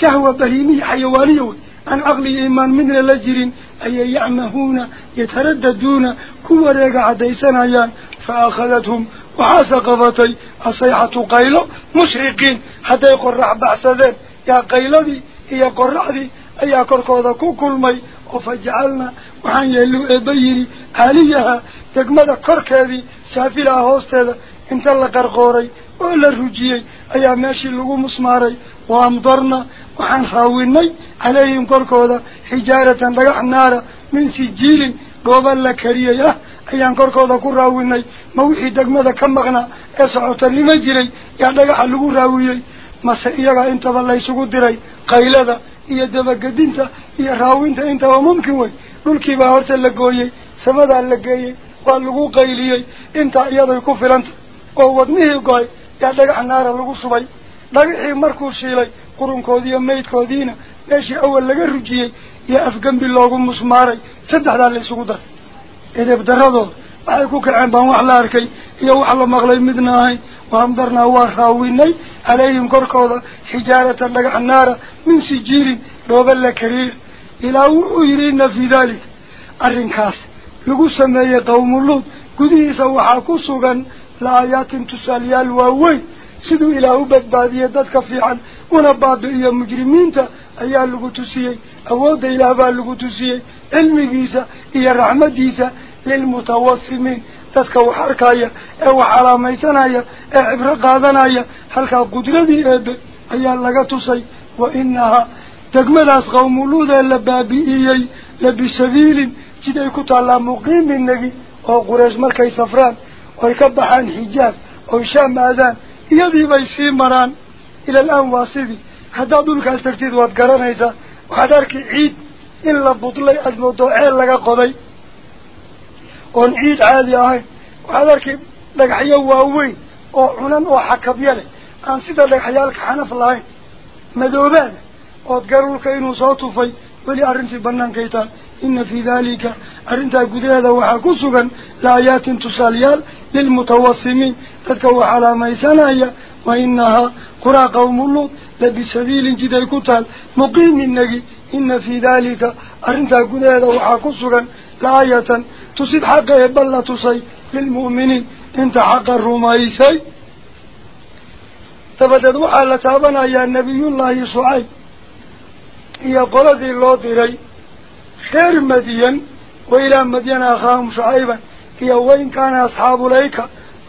شهوة بهيمي حيوانيوي أن اغلي إيمان من اللجرين أي يعمهون يترددون. كو وراغ عديسان ايان فأخذتهم وعسى قفتي أصيحة قيلو مشرقين. حتى يقول يقرع بعثذين يا قيلوذي هي قرعذي أي قرقوذك كل مي. وفجعلنا. وحن يلو إبيري. عليها تقمد قرقاذي سافلا هوستيلا انت الله قرقوري. وإلا رجيي. أي ماشي لغو مسماري. وأمضرنا. وحن خاويني عليهم قرقوذا حجارة بقع النار من سجيل. La kariyey ah ayaan korkooda ku raawinay ma wixii degmada ka maqnaa ee socotanimo jiray yaa dhagaxa lagu raawiyey mase iyagaa intaba laysugu diray qaylada iyo dabagedinta iyo raawinta intaba mumkin wey dhulkiibaa horta la gooyey samadaa la geeyey waa lagu qayliyey intaa iyaday ku filanta oo wadnihii go-ay yaa dhagax naara lagu shubay dhagaxii markuu shiilay qurunkoodiiyo maydkoodiina meeshii awal laga rujiyey daradooda waxay ku kaceen baan wax la arkay iyo wax la maqlay midna ahayn waamdarnaa waa raawinay calayhim korkooda xijaaratan dhagax naara min sijiilin dhooba la kariir ilaa wuxuu yidhi ina fii dalik arrinkaas lagu sameeyey qawmuluud gudihiisa waxaa ku sugan la-aayaatin tusaalayaal waaweyn siduu ilaah u badbaadiyey dadka fiican una baabi'iyo mujrimiinta ayaa lagu tusiyey awoodda ilaah baa lagu tusiyey cilmigiisa iyo raxmadiisa lilmutawasimiin dadka wax arkaya ee wax calaamaysanaya ee cibro qaadanaya halkaa qudradii eebe ayaa laga tusay wa inahaa degmadaas qawmuluudee la baabi'iyey labisabiilin jid ay ku taallaa muqiiminagi oo quraysh markay safraan oy ka baxaan xijaaz oy shaam aadaan iyadii bay sii maraan ila alaan waa sidii ciid in la budlay aada moodo ceel laga qoday oon ciid caadi ahayn waxaad arki dhagaxyo waaweyn oo cunan oo xakabya leh aan sida dhagaxyaalka xanaf lahayn madoobaada ood garulka inuu soo tufay weli arrintii bannaankay taal ina fii daalika arrintaa gudaheeda waxaa ku sugan laayaatin tusaalayaal lilmutawasimiin dadka wax calaamaysanaya wa inahaa quraa qawmu luud نبي سبيل جدا الكتال. مقيم النبي إن في ذلك أنت قد يدو حاكسرا لآية تصيب حقا يبلا تصي للمؤمنين. إنت حقا رومايسي تبددوا على تابنا يا نبي الله يسوعي يا قلد الله ديري. خير مدين وإلى مدين أخاهم شعيبا. يا وين كان أصحاب ليك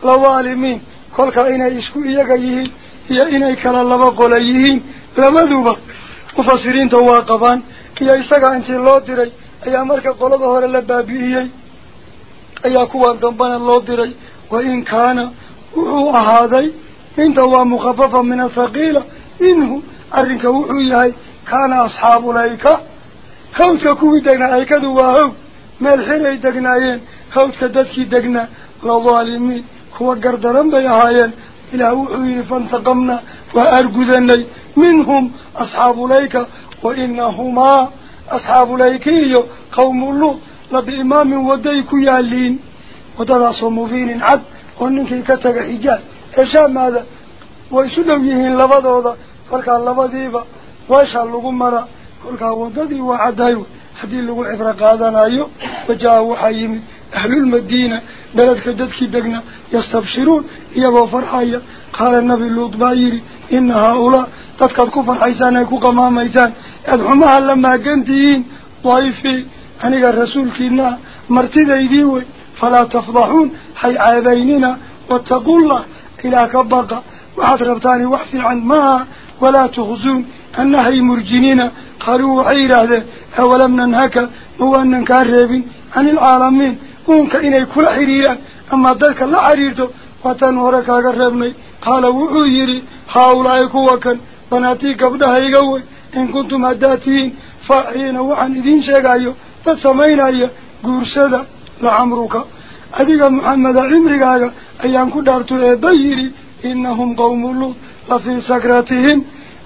لوالمين. كل كائن يشكو يجيه يا إني كلا لما قل يهين لما دوبا. وفسرين تواقفان يا إساق أنت الله ديري أي أمرك قل ظهر اللبابيه أي أكوان دنبان الله ديري وإن كان وحو أحادي إن توا مخففا من الثقيلة. إنه أرنك وحوي كان أصحاب لأيكا خوتك كوي دقنا أيكا دواهو ملحين أي دقنا أيين خوتك دسكي دقنا. لظالمين كوى قردرن بيهايين. إلهي فانتقمنا وأرقذنا منهم أصحاب ليك وإنهما أصحاب ليكي قوم الله لبإمام وديك يا يالين وتدعص مبين عد وأنك كتك إجاز إشان ماذا ويسلم يهين لبض هذا فالك اللبض إيبا وإشان لغمرا فالك وددي وعدايو حديل لغو عبر أيو وجاءوا حيم أهل المدينة بلد دتك دقنا يستبشرون يبو فرحايا قال النبي اللوط بايري إن هؤلاء تدك الكفر حيسان يكو قمام حيسان أدعمها لما قنتين ضعيفي هنقى الرسول كينا مرتدى يديوي فلا تفضحون حي عابينينا واتقوا الله إلى كبقى وحد ربطاني وحفي عن ما ولا تغزون. أنها مرجنين قالوا عيرا ذا أولم ننهك هو أن ننكار عن العالمين xidhiirto waataan hore kaaga reebnay qaala wuxuu yidhi haa-ulaa'i kuwa kan banaatii gabdhahayga wey in kuntum haddaad tihiin faaciina waxaan idiin sheegayo dad samaynaya guursada lacamruka adiga maxameda cimrigaaga ayaan ku dhaarto eebba yidhi inahum qawmu luud la fii sakratihim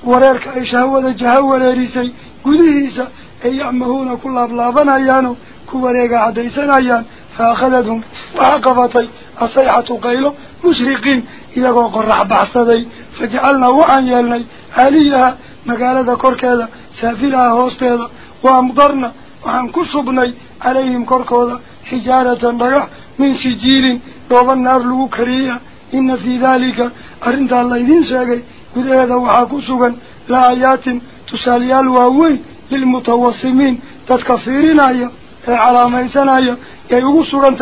wareerka ay shahwada jaha wareerisay gudihiisa ay yacmahuuna ku laablaabanayaan ku wareega caddaysanayaan فأخذتهم وعقبتي. الصيحة قيله مشرقين. إلى قرح بحصدي فجعلنا وعن يلني. عليها مقالة كورك هذا سافلها هوست هذا وأمضرنا وعن كسبني عليهم كورك هذا حجارة رجع من سجير روض النار لوكرية إن في ذلك أرنت الله إذن ساقي. قد هذا وحاكسوغا لآيات تساليال وهوين للمتوسمين. تتكفيرين أيها على ما يسنايا يوسف أنت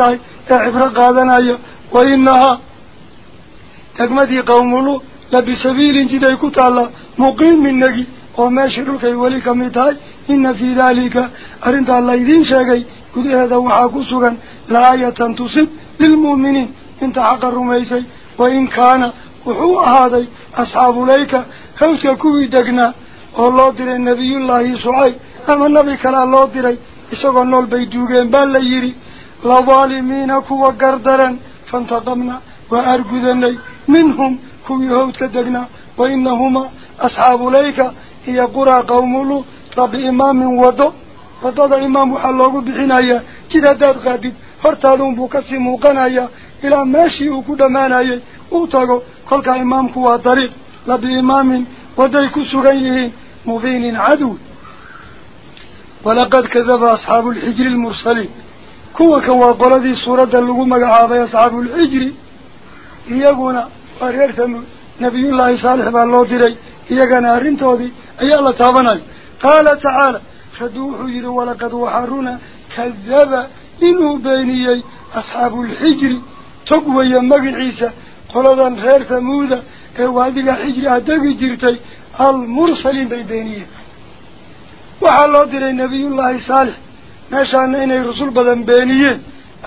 عفرا قادنا يا وإنها تجمدي قوم لا لبسبيل إن جدك تعالى مقيم من نجي وما شرك يوليك تاي إن في ذلك أرنت الله يدين شيء قد هذا وعكسه لا يتنصب للمؤمنين إن تعقر رميسي وإن كان وهو هذا أصحاب ليك هل تكوي دقنا والله دير النبي الله سعي أما النبي كان الله ديري kuwa gardaran faintaqamna waa argudanay minhum kuwii hawdka degnaa wa inahumaa asxaabulayka iyo quraa qawmulu rabi imaamin waddo waddada imaam waxaa loogu bixinayaa jid haddaad qaadid hortaaduunbuu kasii muuqanayaa ilaa meeshii uu ku dhammaanayay uu tago kolkaa imaamku waa dariiq labi imaamin wadday ku sugan yihiin mubiinin cadow kan waa qoladii suuradda lagu magacaabay asxaabuulxijri iyaguna waa reer tamuud nabiyullaahi saalix baa loo diray iyagana arrintoodii ayaa la taabanaya qaala tacaala radduu wuxuu yidhi walaqad waxaa runa kadaba inuu beeniyey asxaabuulxijri tog weeye magiciisa qoladan reer tamuuda ee waadiga xijri ah degi jirtay المرسلين بيبينيين وحالو دير نبي الله صالح نشان ان رسول بدن بينيه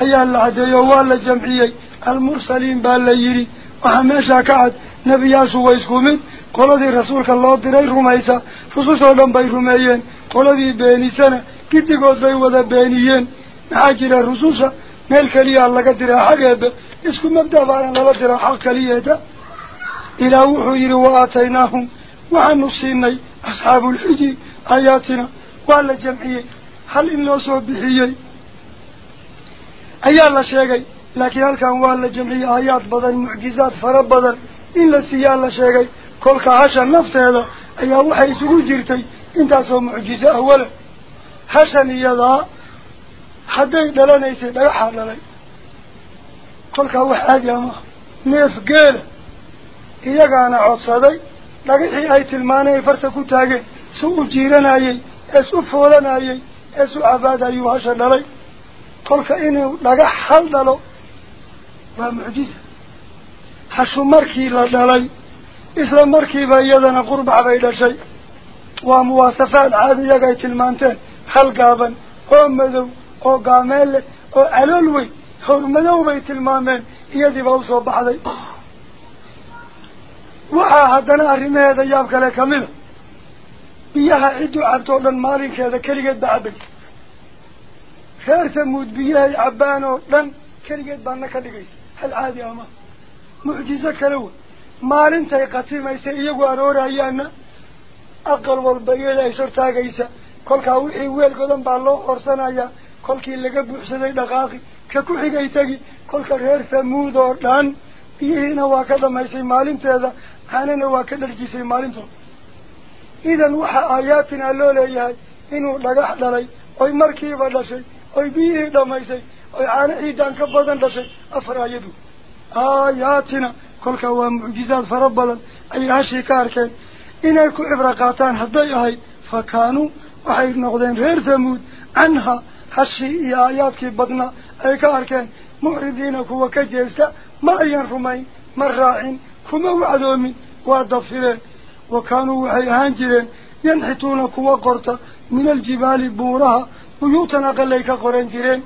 ايا الله جيو ولا جمعيه المرسلين باليري وحماشا كعد نبي ياسو ويسكومين قولو دي رسولك الله ديري رميسا رسوسو لنباي رميين قولو دي بينيسانا كده قد بي ودا بينيين ناجر الرسوسا ميل كليه اللقا ديرا حقابا اسكو مبدأ فارا للا ديرا حق كليه دا إلا وحو يروا آتيناهم وحنو الصيني أصحاب الحجي hal in loo soo bixiyey ayaa la sheegay laakiin halkan waa la jamciyey aayaad badan mucjizaad fara badan in la siiyaa la sheegay kolka hasha nafteeda ayaa waxay isugu jirtay intaasoo mucjizo awala hashan iyadaa hadday dhalanaysay dhagaxaa dhalay kolkaa wax caadi ama neef geela iyagaana codsaday dhagaxii ay tilmaanay ay farta ku taageen si u jiiranayey ees u foolanayey ees u cabaad ayuu hasha dhalay kolka inuu dhagax hal dhalo waa mucjiza hashu markii la dhalay isla markiiba iyadana qurbax bay dhashay waa muwaasafaad caadi iyaga ay tilmaanteen hal gaaban oo madow oo gaameel leh oo calool weyn hor madow bay tilmaameen iyadiiba usoo baxday waxaa haddana arrimaheeda yaab kale kamida cidduu cabtoo dhan maalinkeeda keligeed baa cabaysa reer samuud biyahay cabbaan oo dhan keligeed baana ka dhigaysa hal caadi ama mucjizo kale wey maalintay khatimaysa iyagu aroorayaana aqal walba iyada is hortaagaysa kolkaa wixii weel godan baa loo horsanayaa kolkii laga buuxsaday dhaqaaqi ka ku xigay tegi kolka reer samuud oo dhan biyihiina waa ka dhamaysay maalinteeda caanana waa ka dharjisay maalintooda إذا وحا آياتنا لولا إياي إنو لقاح للي أي مركيبا لشي أي بيه دميسي أي عانعي إيدان بضان لشي أفرا يدو. آياتنا كلك هو معجزات فربلا أي هاشي كاركين إنكو إبرقاتان هدايهاي فكانوا وحيد نغدين غير ثمود عنها هاشي آيات آياتك بضنا أي كاركين معردينك هو كجيزة ما أين رمين مراعين كما وعدومين وادفرين. Qorta min aljibaali buuraha buyuutan aqalay ka qoran jireen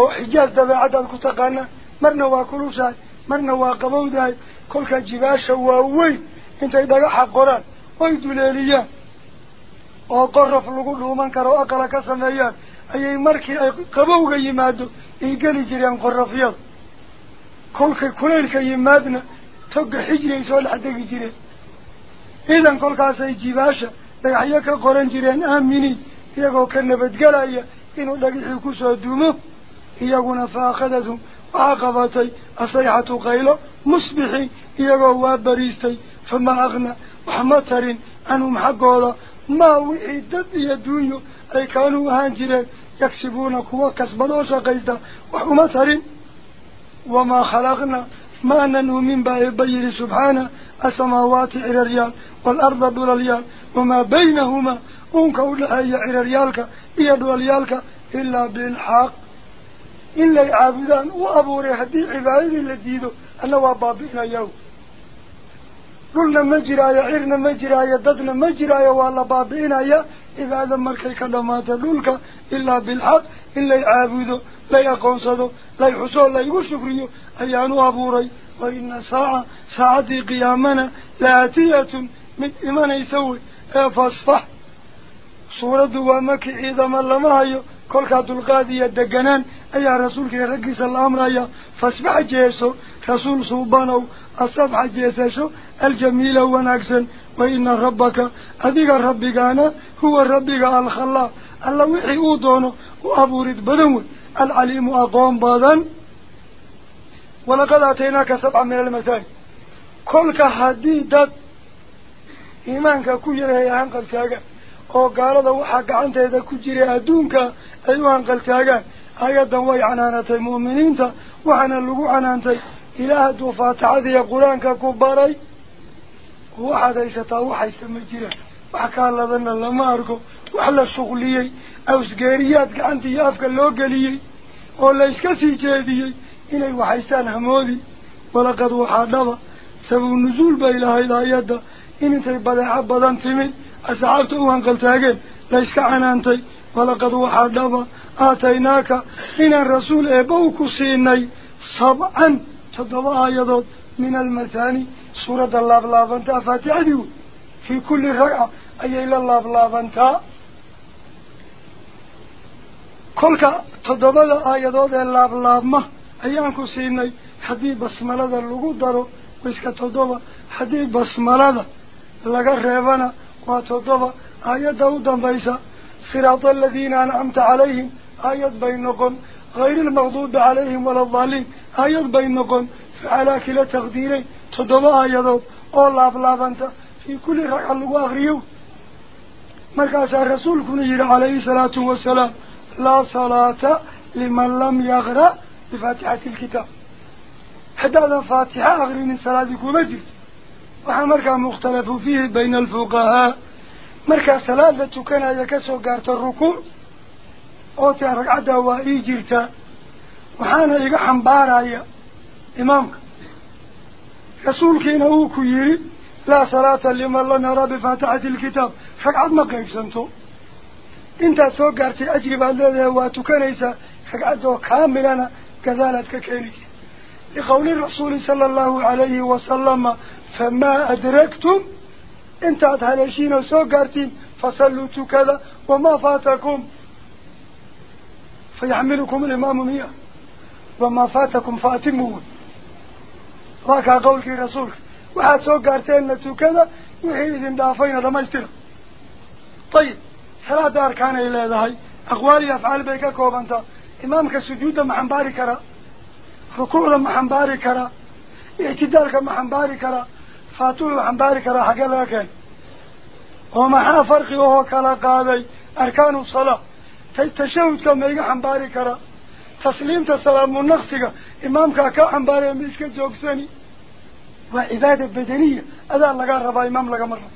oo xijaas dabeecaddaad ku taqaanaa marna waa kulushahay marna waa qabowdahay kolka jibaasha waaweyn intay dhagaxa qoraan oy duleeliyaan oo qorof lagu dhuuman karo aqala ka sameeyaan ayay markii ay qabowga yimaado ay geli jireen qorofyada kolkay kulaylka soo dhex degi jireen nabadgelaya inuu dhagixii kusoo dumo iyaguna fa akhadathum waxaa qabatay asayxatu qaylo musbixiin iyagoo waa bariistay fama akna wax ma tarin canhum xaggooda maa wixii dad iyo duunyo ay kaanuu ahaan jireen yagsibuuna kuwa kasbadoo shaqaysta wax uma tarin wamaa khalaqna maanan uumin baa eebba yidhi subxaana السماوات إلى الريال والأرض دول الريال وما بينهما أنك أولها إلى الريالك إلى دول الريالك إلا بالحق. إلا عابدان وأبو رهدي عبائد الذين أنا وأبابينا يو قلنا مجرى يا عرنا مجرى يا ددنا مجرى يوالا بابينا يوم إذا هذا مركي كلما تدولك إلا بالحق. إلا عابدوا لا يقنصدوا لا يحصول لا يشكروا أيانو أبو رهدي فإن ساعة ساعة قيامنا لاتية من إيمان يسوي. إيه، فاصفح. صورة دوامك إذا ما لم أعيو. كل قد القاضي الدقنان أي رسولك يرقص الأمر يا فاصفح جيسو. رسول صوبانو. الصفح جيسو. الجميل وناكسا وإن ربك أذيك ربي أنا هو ربي ربك الخلاق الله وحيء دونه وأبورد بدون العليم أضوان بدون ولقد أتيناك سبعة من المساجد كلك حديدات إيمانك كجره يا أنقل تاقا أو قال هذا وحق عنت إذا كجره أدونك أيها أنقل تاقا أيضا وي عنانتي مؤمنين وعن اللقو عنانتي إله دوفا تعذي قرآنك كباري. وحد إيسا تاوحا يستمجره وحكا الله ذن الله ماركو وحلا الشغلية. أو سقيريات عنتي يافك اللوغلية أو لا إسكسي جاذيه إلي وحيسان عمودي ولقد وحادظ سبب النزول با إلى هيدا يدا إن انتي بدا عبدا تمن أسعبت أوهن قلتاقين ليش كعنا انتي ولقد وحادظ آتيناك إن الرسول إبوك سيني صبعا تدوى آيضا من المثاني سورة الله بلا فانتا فاتعدي في كل رقع أي إلى الله بلا فانتا كلك تدوى آيضا الله بلا فانتا أيام كسيني بس بسملا ذا لوجدرو ويسك تودوا حدي بسملا ذا لجر ريفنا واتودوا آيات داود بيسا صراط الذين أنعمت عليهم آيات بينكم غير المغضوب عليهم ولا الضالين آيات بينكم على كلا تقديرين تودوا آيات قال لا بلا في كل رقعة الواغريو مركز الرسول كنجر عليه الصلاة والسلام لا صلاة لمن لم يغرأ بفاتحة الكتاب. حتى هذا فاتحة أغرين الصلاة كما جرت وحمرك مختلف فيه بين الفقهاء. مركا صلاة كان يكسو قارت الركوع. وتعرق عدوى إي جرت وحانا إيقا حنبارا يا إمامك رسولك إنه كيري لا صلاة لمن لم نرى بفاتحة الكتاب. فقعد مقايف سنتو. انت سوغارتي أجري بالله واتو كنيسا حق عدو كاملانا كذلك كيلك لقول الرسول صلى الله عليه وسلم فما أدركتم؟ انت أدهلشين وسوكرتين فصلوتوا كذا وما فاتكم. فيحملكم الإمام مية وما فاتكم فأتمون راكا قولك الرسول وحد سوكرتين لتو كذا وحيد اندافين هذا ما يستر طيب سلاة أركان إلى ذهي أقوالي أفعال بيكا كوبانتا إمامك سجودا محمباري كرا ركولا محمباري كرا اعتدالك محمباري كرا فاتول محمباري كرا حقا لكن ومحا فرقي وهو كالقابي أركان الصلاة. تشهدك ميقا حمباري كرا. تسليمت السلام والنقصك إمامك أكا حمباري أميسك الجوكساني وإبادة بدنية. أدع لقا ربا إمام لقا مرة.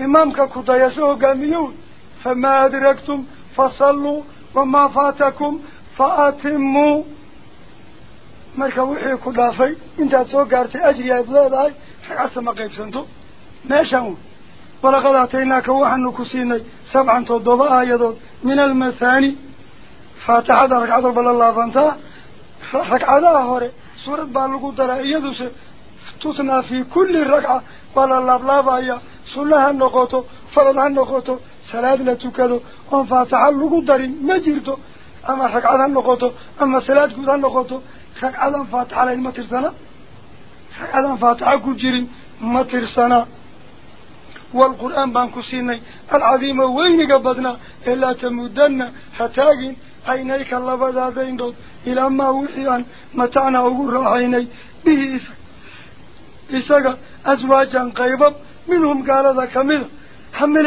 إمامك كدا يسوه قاميون فما أدركتم فصلوا. وما فاتكم فأتموا. مالك وحي كلافي انت سوكارت أجي يا إبلاداي حق عصم قيب سنتو. ماشاو ولقد أتيناك وحن نكسيني سبعا تضبع آياد من المثاني. فاتح ذلك عضب الله فانتا. حق عضاها هوري. سورة بالغو درا. إيادوس تتنا في كل رقعة بالالله بلا بايا. سلها النقوتو. فرضها النقوتو. Oon faatixa lagu darin ma jirto ama ragcad ha noqoto ama salaad guud ha noqoto ragcadan faatixa layn ma tirsana ragcadan faatixa ku jirin ma tirsana والقرآن بانكو سيني العظيم وينك بدنا إلا تمدن هتاقين عينيك الله بدا دين دود إلى ما وحيان متعنا أقول عيني به إسك إسك أزواجا قيبا منهم قال ذا كمل حمل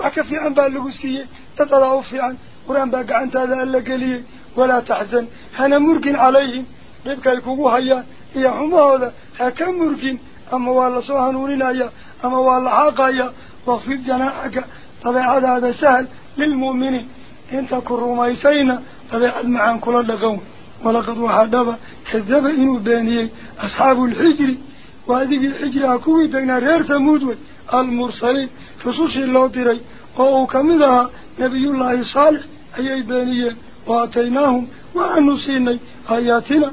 إحساني وكفي عن بالغسية تطلعوا في عن قرآن باقع عن هذا اللقلي ولا تحزن. هنا مرقين عليهم. ربك الكوبو هيا يا حما هذا هكا مرقين؟ أما والله سوها نورنا يا أما والله حاقا واخفض جناحك. طبيعة هذا سهل للمؤمنين. انت كرميسينا طبيعة معان كل لقوم ولقد وحدب كذب إنه بانيي أصحاب الحجر. وهذه الحجر أكوي دينا رير ثمود المرسلين رسوش الله ديري وهو كمدها نبي الله صالح أي بانيين وآتيناهم وعنو سيني آياتنا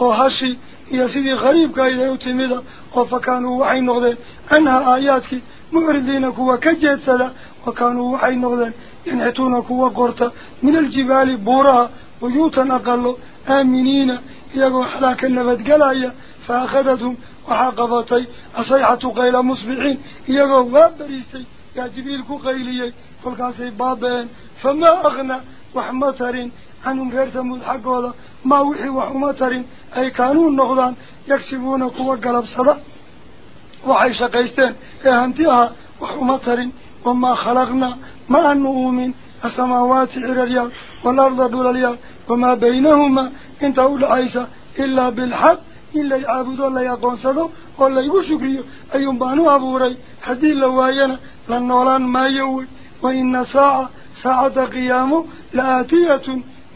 وهاشي iyo sidii qariibka iday u timida oo fa kaanuu waxay noqdeen canhaa aayaadkii mucridiina kuwa ka jeedsada wa kaanuu waxay noqdeen yanxituuna kuwa qorta min aljibaali buuraha buyuutan aqalo aaminiina iyagoo xalaa ka nabadgelaya فأخذتهم وحاقبتي أصيحة قيل مصبعين يقول باب ريسي يا جبيلك قيلي فالقاسي بابين. فما أغنى وحمترين. عنهم غير ثمود حق هذا ما وحي وحمترين. أي كانوا النغضان يكسبون قوة قلب صدا وحيش قيستين. يهمتها وحمترين. وما خلقنا. ما نؤمن. السماوات العريال والأرض دول وما بينهما. انتهوا لعيسى إلا بالحق. إلا يعبد الله يقون صدو ولا يشكريه أيهم بانو أبو ري حدي اللوائينا لنولان ما يوي وإن ساعة ساعة قيامه لآتية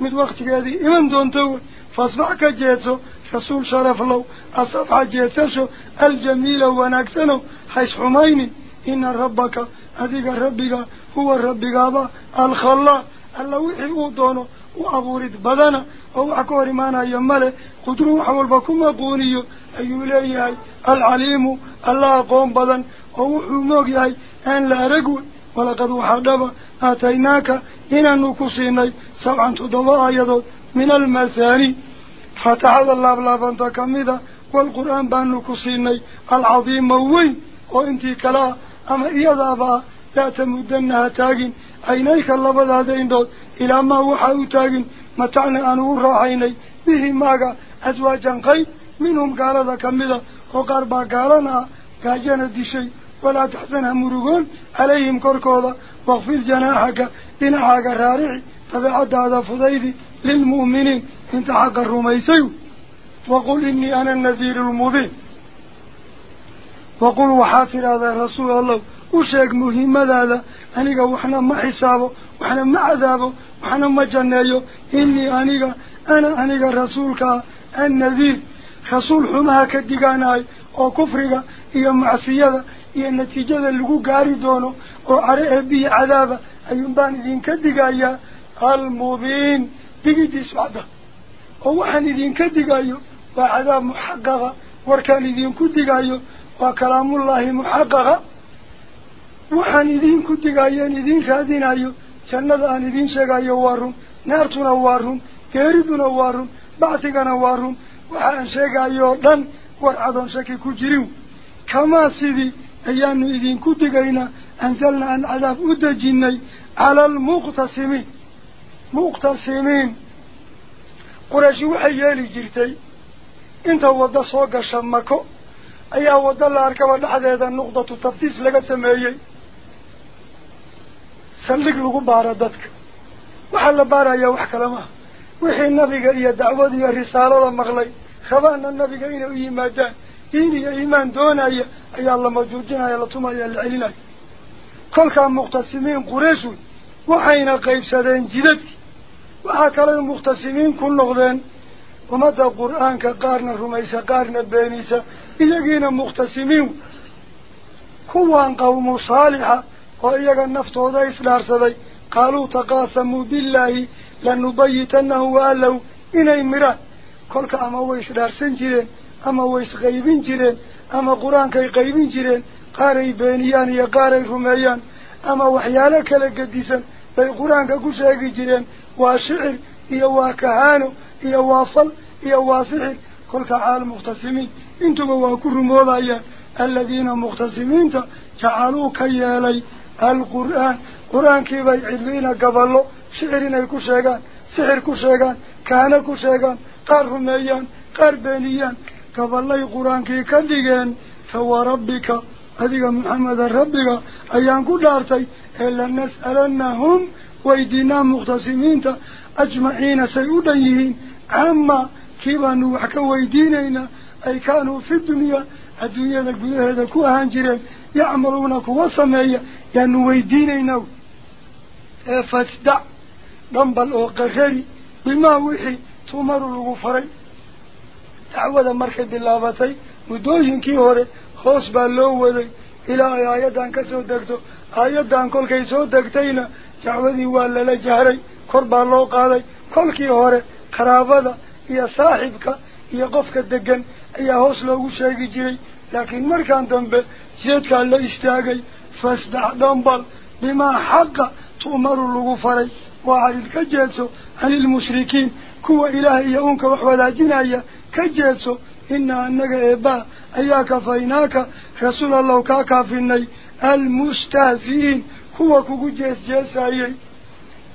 من وقت هذه إمام دونتو فاسبعك جيتو رسول شرف الله أصبع جيتسو الجميل ونكسنو حيث حميني إن ربك هذه ربك هو ربك أبا الخلا اللوحي أودونه وأبورد بدنه أو أكبر مانا يمال قدروا حول بكم قوني أيو العليم الله قوم بذن أو حموكيهي أن لا رقو ولقد حدب آتيناك إن نكسيني سبعا تدوى آيادو من المثاني فتحظ الله بلا بانتا كميدا والقرآن بان نكسيني العظيم موين وأنت كلا أما إيادابا لا تمدنها تاقين أينيك الله بذادين دول إلى ما وحاو تاقين ugu raaxaynay bihi maaga aswaajan qayb minhum gaalada kamida oo qaar baa gaalana ah gaajana dishay walaa taxsan ha murugoon calayhim korkooda wakfir janaaxaka dhinacaaga raarici dabeecadaada fudaydi lilmu'miniin inta xaqa rumaysay waqul inii ana nadiiru lmubiin waqul waxaad tidhaahdaa rasuul allow u sheeg muhiimadaada aniga waxna ma xisaabo waxna ma cadaabo inii aniga ana aniga rasuulkaa annadiir rasuul xumaha ka digaanahay oo kufriga iyo macsiyada iyo natiijada lagu gaari doono oo care eebihi cadaaba ayuun baan idinka digayaa almubiin digidiisu cadda oo waxaan idinka digayo waa cadaab muxaqaqa warkaan idinku digayo waa kalaamullaahi muxaqaqa waxaan idinku digayoen idin raadinayo geeriduna waa run bacdigana waa run waxa aan sheegayo oo dhan war cadoon shaki ku jirin kamaa sidii ayaanu idinku digaynaa anzalna aan cadaab u dejinay cala almuqtasimiin muqtasimiin qurayshi waxay yeeli jirtay inta waddo soo gasha mako ayaa waddo la arkaba dhexdeeda nuqdatu taftiis laga sameeyey صلق لغو بارا دادك وحال بارا يا وحكلمة وحي النبي يا دعوات يا رسالة المغلي خبان النبي قلنا إيه مادان إيه ايمان دون أي يا الله موجودين أي الله توما يا العلينا كل كان مقتسمين قريش وحينا قيب سدين جدتك وحاكال المقتسمين كل نغدين ومدى القرآن كقارنا رميسا قارنا بينيسا إذا قينا مقتسمين كوان قوم صالحة وإيغا نفتوضا إسلار سبي قالوا تقاسموا بالله لنبيتنه وآلو إني مرا كلك أما هو إسلار سنجرين أما هو إسغيبين جرين أما قرآن كي قيبين جرين قاري بانيان يا قاري رميان أما وحيالك لقديسا بي قرآن كي قساقي جرين واشعر إيوا كهانو إيوا فل إيوا سحر كلك عالم مختصمين أنتم واكروا موضايا الذين مختصمين تعالوا كيالي القرآن قرآن كي بي علينا قبله شعرنا يكو سحر كو كان كو شاقان قار رميان قار بانيان كي كان فو ربك هذه محمد ربك أيان كو دارتي إلا نسألنهم ويدنا مختصمين أجمعين سيؤديهم عما كيف نوحك ويدينينا أي كانوا في الدنيا الدنيا ذاك بيهدكوها هنجرين yacmaluuna kuwa sameeya yaanu weydiinaynaa ee fasdac dhambal oo qarari bimaa wixii tumaru lagu faray dacwada markay bilaabatay muddooyinkii hore hoos baa loo waday ilaa ay aayaddan ka soo degto aayaddan kolkay soo degtayna dacwadii waa lala jahray kor baa loo qaaday kolkii hore qaraabada iyo saaxibka iyo qofka degan ayaa hoos loogu jeedkaa la istaagay fasdax dhambal bimaa xaqa tu'maru lagu faray waa carid ka jeedso canilmushrikiin kuwa ilaahay iyo unka wax wadaajinaya ka jeedso inaa annaga eebbaa ayaa kafaynaaka rasuul allow kaa kaafinay almustahzi'iin kuwa kugu jees jeesayey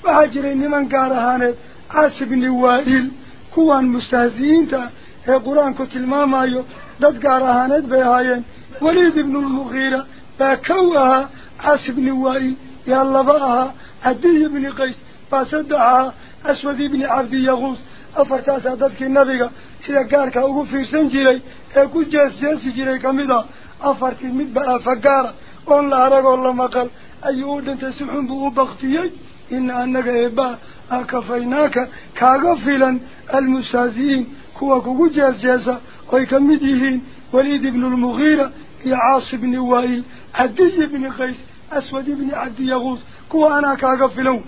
waxaa jiray niman gaar ahaaneed caas ibni waa'il kuwan mustahzi'iinta ah ee qur-aanku tilmaamayo dad gaar ahaaneed bay ahaayeen وليد بن المغيرة باكوها عاس بن وائي يا الله باها عدي بن قيس باسدعها أسود بن عبد يغوص أفرت أسعدتك النبي سيقارك أقول في سنجري أقول جاس جاس جري كمدا أفرت المدبع فقارة. وان لا أرق الله ما قال أيهود أنت سحن بو بغتيي إن أنك إبا أكفيناك. كاغفلا المستاذين كواكو جاس جاسا ويكمديهين وليد بن المغيرة يا عاص بن وائل عدي بن قيس أسود بن عدي يغوص كو أنا كأغفلو.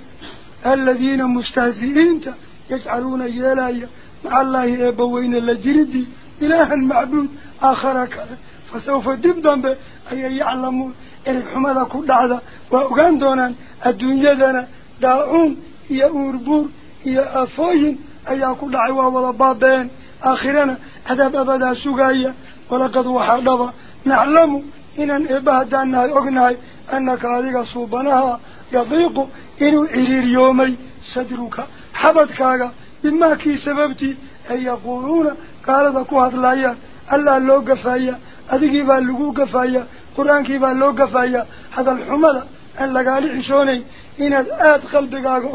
الذين مستهزئين يجعلون يلايا مع الله أبوين لجرد إله معبود آخر كذا. فسوف دبدن به أي يعلمون إن الحمد كل هذا وأغان الدنيا دانا داعون يا أوربور يا أفاين أي كل عوا ولا بابين. آخرنا هذا بابا دا سوغايا ولقد وحا iyo uurbuur iyo aafooyin ayaa ku dhacay waa wada baabeen aakhirana cadaab abadaa sugaya walaqad waxaa dhaba naclamu inaan eebba haddaan nahay ognahay annaka adiga suubanaha yadiiqu inuu ciriiryoomay sadruka xabadkaaga bimaakii sababtii ay yaquuluuna gaalada ku hadlaayaan allaa loo gafaaya adigii baa lagu gafaaya qur-aankii baa loo gafaaya hadal xumada aan lagaali xishoonayn inaad aada qalbigaaga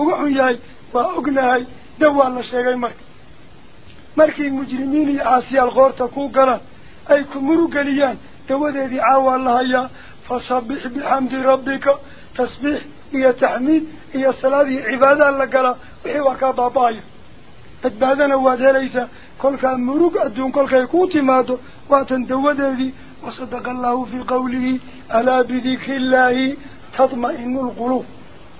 تودي دي عوى الله يا فصبح بحمد ربك. تسبح هي تحميد هي صلاة هي عبادة لقلا وحيوك بابايا. اتبادنا وده ليس. كل كان الدون كل كان يكون واتن دوده دي وصدق الله في قوله ألا بذك الله تطمئن القلوب.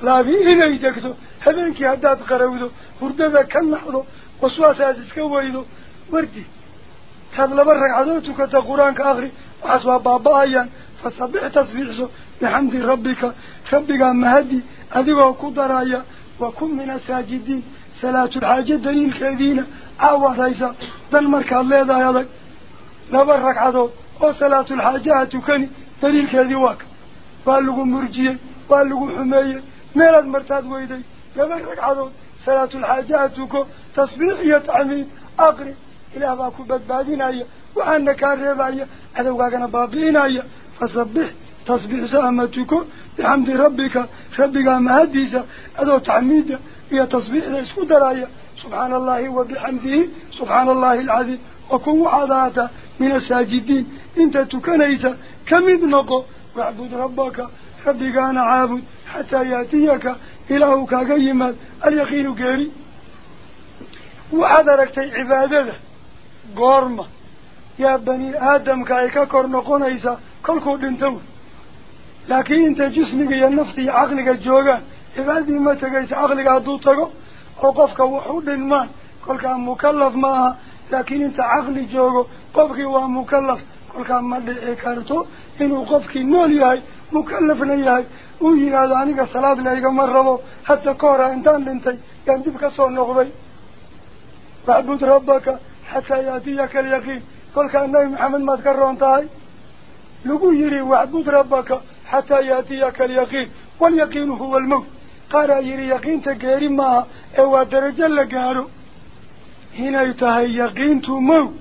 لا بيه إليه دكتو. هبينك هداد قرأوذو هرددا كان نحضو وصواسات اسكويدو وردي. تطلب الرقعاتو تكتا قرآن كآخري. Waxaas waa baaba-ayaan fasabbix tasbiixso bixamdi rabbika rabbigaa mahadi adigoo ku daraya wa kun min asaajidiin salaatulxaaje daliilkeediina caawaad haysa dan markaad leedahay adag laba ragcadood oo salaatulxaajaha tukani daliilkeedii waa ka waa lagu murjiyey waa lagu xumeeyey meelaad martaad weyday laba ragcadood salaatulxaajaha tuko tasbiix إلى باكو بدبادين آية وأنا كان ريب آية هذا وقاقنا بابين آية فصبح تصبح سامتك بحمد ربك. ربك مهديسة هذا تعميد. هي تصبح لسكود آية سبحان الله وبحمده. سبحان الله العظيم. وكم عضاة من الساجدين. إنت تكنيسة كم اذنقو وعبد ربك. ربك أنا عابد. حتى يأتيك. إلهك قيمة اليقين قريب وعذركت عبادته goorma yaa bani aadamka ay ka kor noqonaysaa kolkuu dhinto wey laakiin inta jismiga iyo nafta iyo caqliga joogaan cibaadadii ma tegaysa caqliga hadduu tago oo qofka wax u dhinmaan kolkaa mukallaf ma aha laakiin inta caqli joogo qofkii waa mukallaf kolkaa ma dhici karto inuu qofkii nool yahay mukallafna yahay uu yidhaahdo aniga salaad laygama rabo hadda ka hora intaan dhintay yaan dib ka soo noqday wacbud rabbaka حتى يأتيك اليقين. كل كأن محمد ما تكرون تاي لقو يري وعبد ربك حتى يأتيك اليقين. واليقين هو الموت. قال يري يقين تقاري ما هو درجة لقارو. هنا يتهي يقين تمو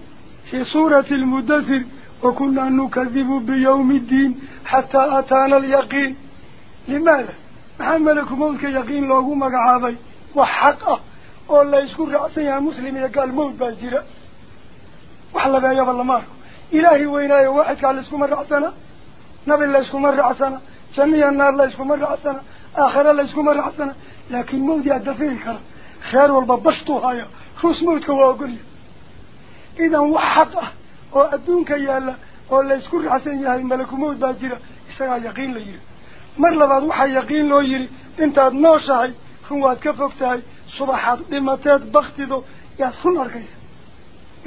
في صورة المدثر وكنا نكذب بيوم الدين حتى أتانا اليقين. لماذا؟ محمد لكم يقين لوغو مقعابي. وحقه. أو الله يسكن رأسي يا مسلم إذا قال موت بالجرة وحلا بيا بالله إلهي وإلهي واحد قال يشكر يسكن رأسنا نبي الله يسكن رأسنا جميع النار الله يسكن رأسنا آخر الله يسكن رأسنا لكن موت يا دفين كر خير والببشتو هاي شو سموت كوا أقولي إذا واحد أو أدون كي يلا أو الله يسكن رأسنا يا الملك موت بالجرة إسرع يقين لي مر لبعض واحد يقين له يري أنت نوشاي خواتك تاي arkaysa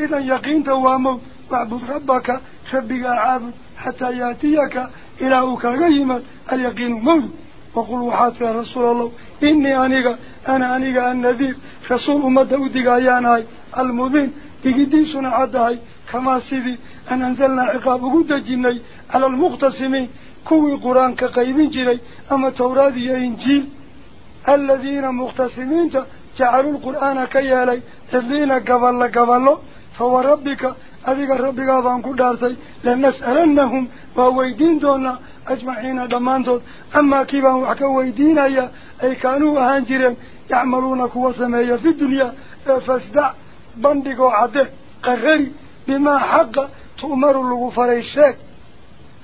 idan yaqiinta waa mawd wacbud rabbaka rabbigaa caabud xataa yaatiyaka ilaa uu kaaga yimaad alyaqiinu mawdu waqul waxaad tia rasuul allah inii aniga ana aniga annadiir rasuul ummadda u diga ayaan ahay almubiin digidiisuna caddahay kamaa sidii an anzalnaa ciqaab ugu dejinay cala almuqtasimiin kuwii qur-aanka qaybin jiray ama tawraad iyo injiil الذين مختصمين جعلوا القرآن كي كيالي الذين قبل قبل فوربك أذيك ربك أبان كدارتي لنسألنهم وويدين دونا أجمعين دمانتون أما كيبا وحكا ويدين أي, أي كانوا هانجرين يعملون كوى سمية في الدنيا فاسدع بندق وعدق قغري بما حق تؤمر الغفر الشيك.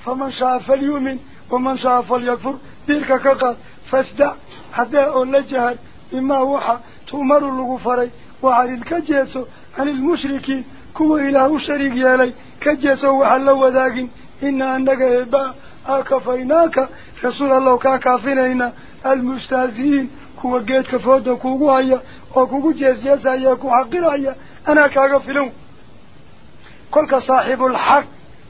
فمن شاء فليؤمن ومن شاء فليكفر ذلك كقال. La jahad bimaa waxa tu'maru lagu faray wacarid ka jeedso عن المشركين كوا إله شريك يالي. كجيسوا وحلا وذاقين إنا أنك إباء أكفيناك. رسول الله كاكافينينا. المستهزئين. كوا قيد كفودا كوكو هيا وكوكو جيس هيا كو حقير هيا أنا كاكافلون كلك صاحب الحق.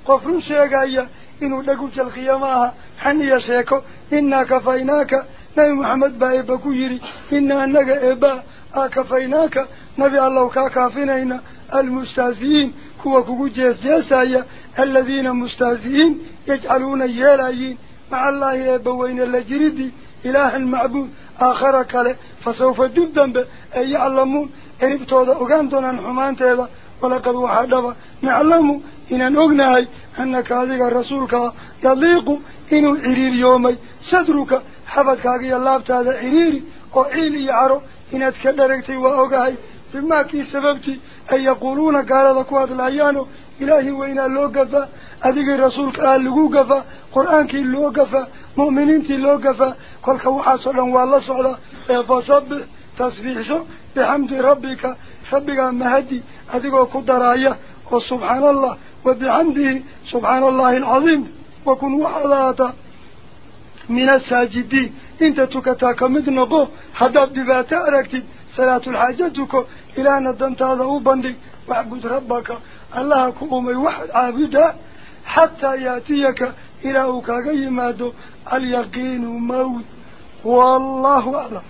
قفرون شيئا هيا إنو لقو جلقيا حنيا شيكو. إنا كفيناك. نبي محمد بايبا كيري إنا أنك إباء أكفيناك. نبي الله كاكافينينا المستهزئين. كوا كوكو جيس جيس هيا الذين مستهزئين. يجعلون يلايين مع الله يبوين اللجردي إله المعبود. آخر كله. فسوف جدا أن يعلمون. ولقد وحدوا نعلم إن نغنهي أنك هذه رسولك يليق إنو عرير يومي. صدرك حبتك هذه اللابت هذا عريري وعيلي يعرو إنك كدركتي وأغاهي بما كي سببتي أن يقولون قال ذكوات الأيانو إلهي وإنا لو قفا أذيك رسولك قفا قرآنك لو قفا مؤمنين لو قفا كل كوحا صلى والله صلى أذيك قدرايا وسبحان الله وبحمده سبحان الله العظيم وكن وحضاتا من الساجدين انت تكتاك مدنقو حداب دباتا أركتب صلاة الحاجتك إلى أن الدنت هذا أبندي واعبد ربك الله كؤمي واحد عابدا حتى يأتيك إلى أكاقي مادو اليقين موت والله أعلم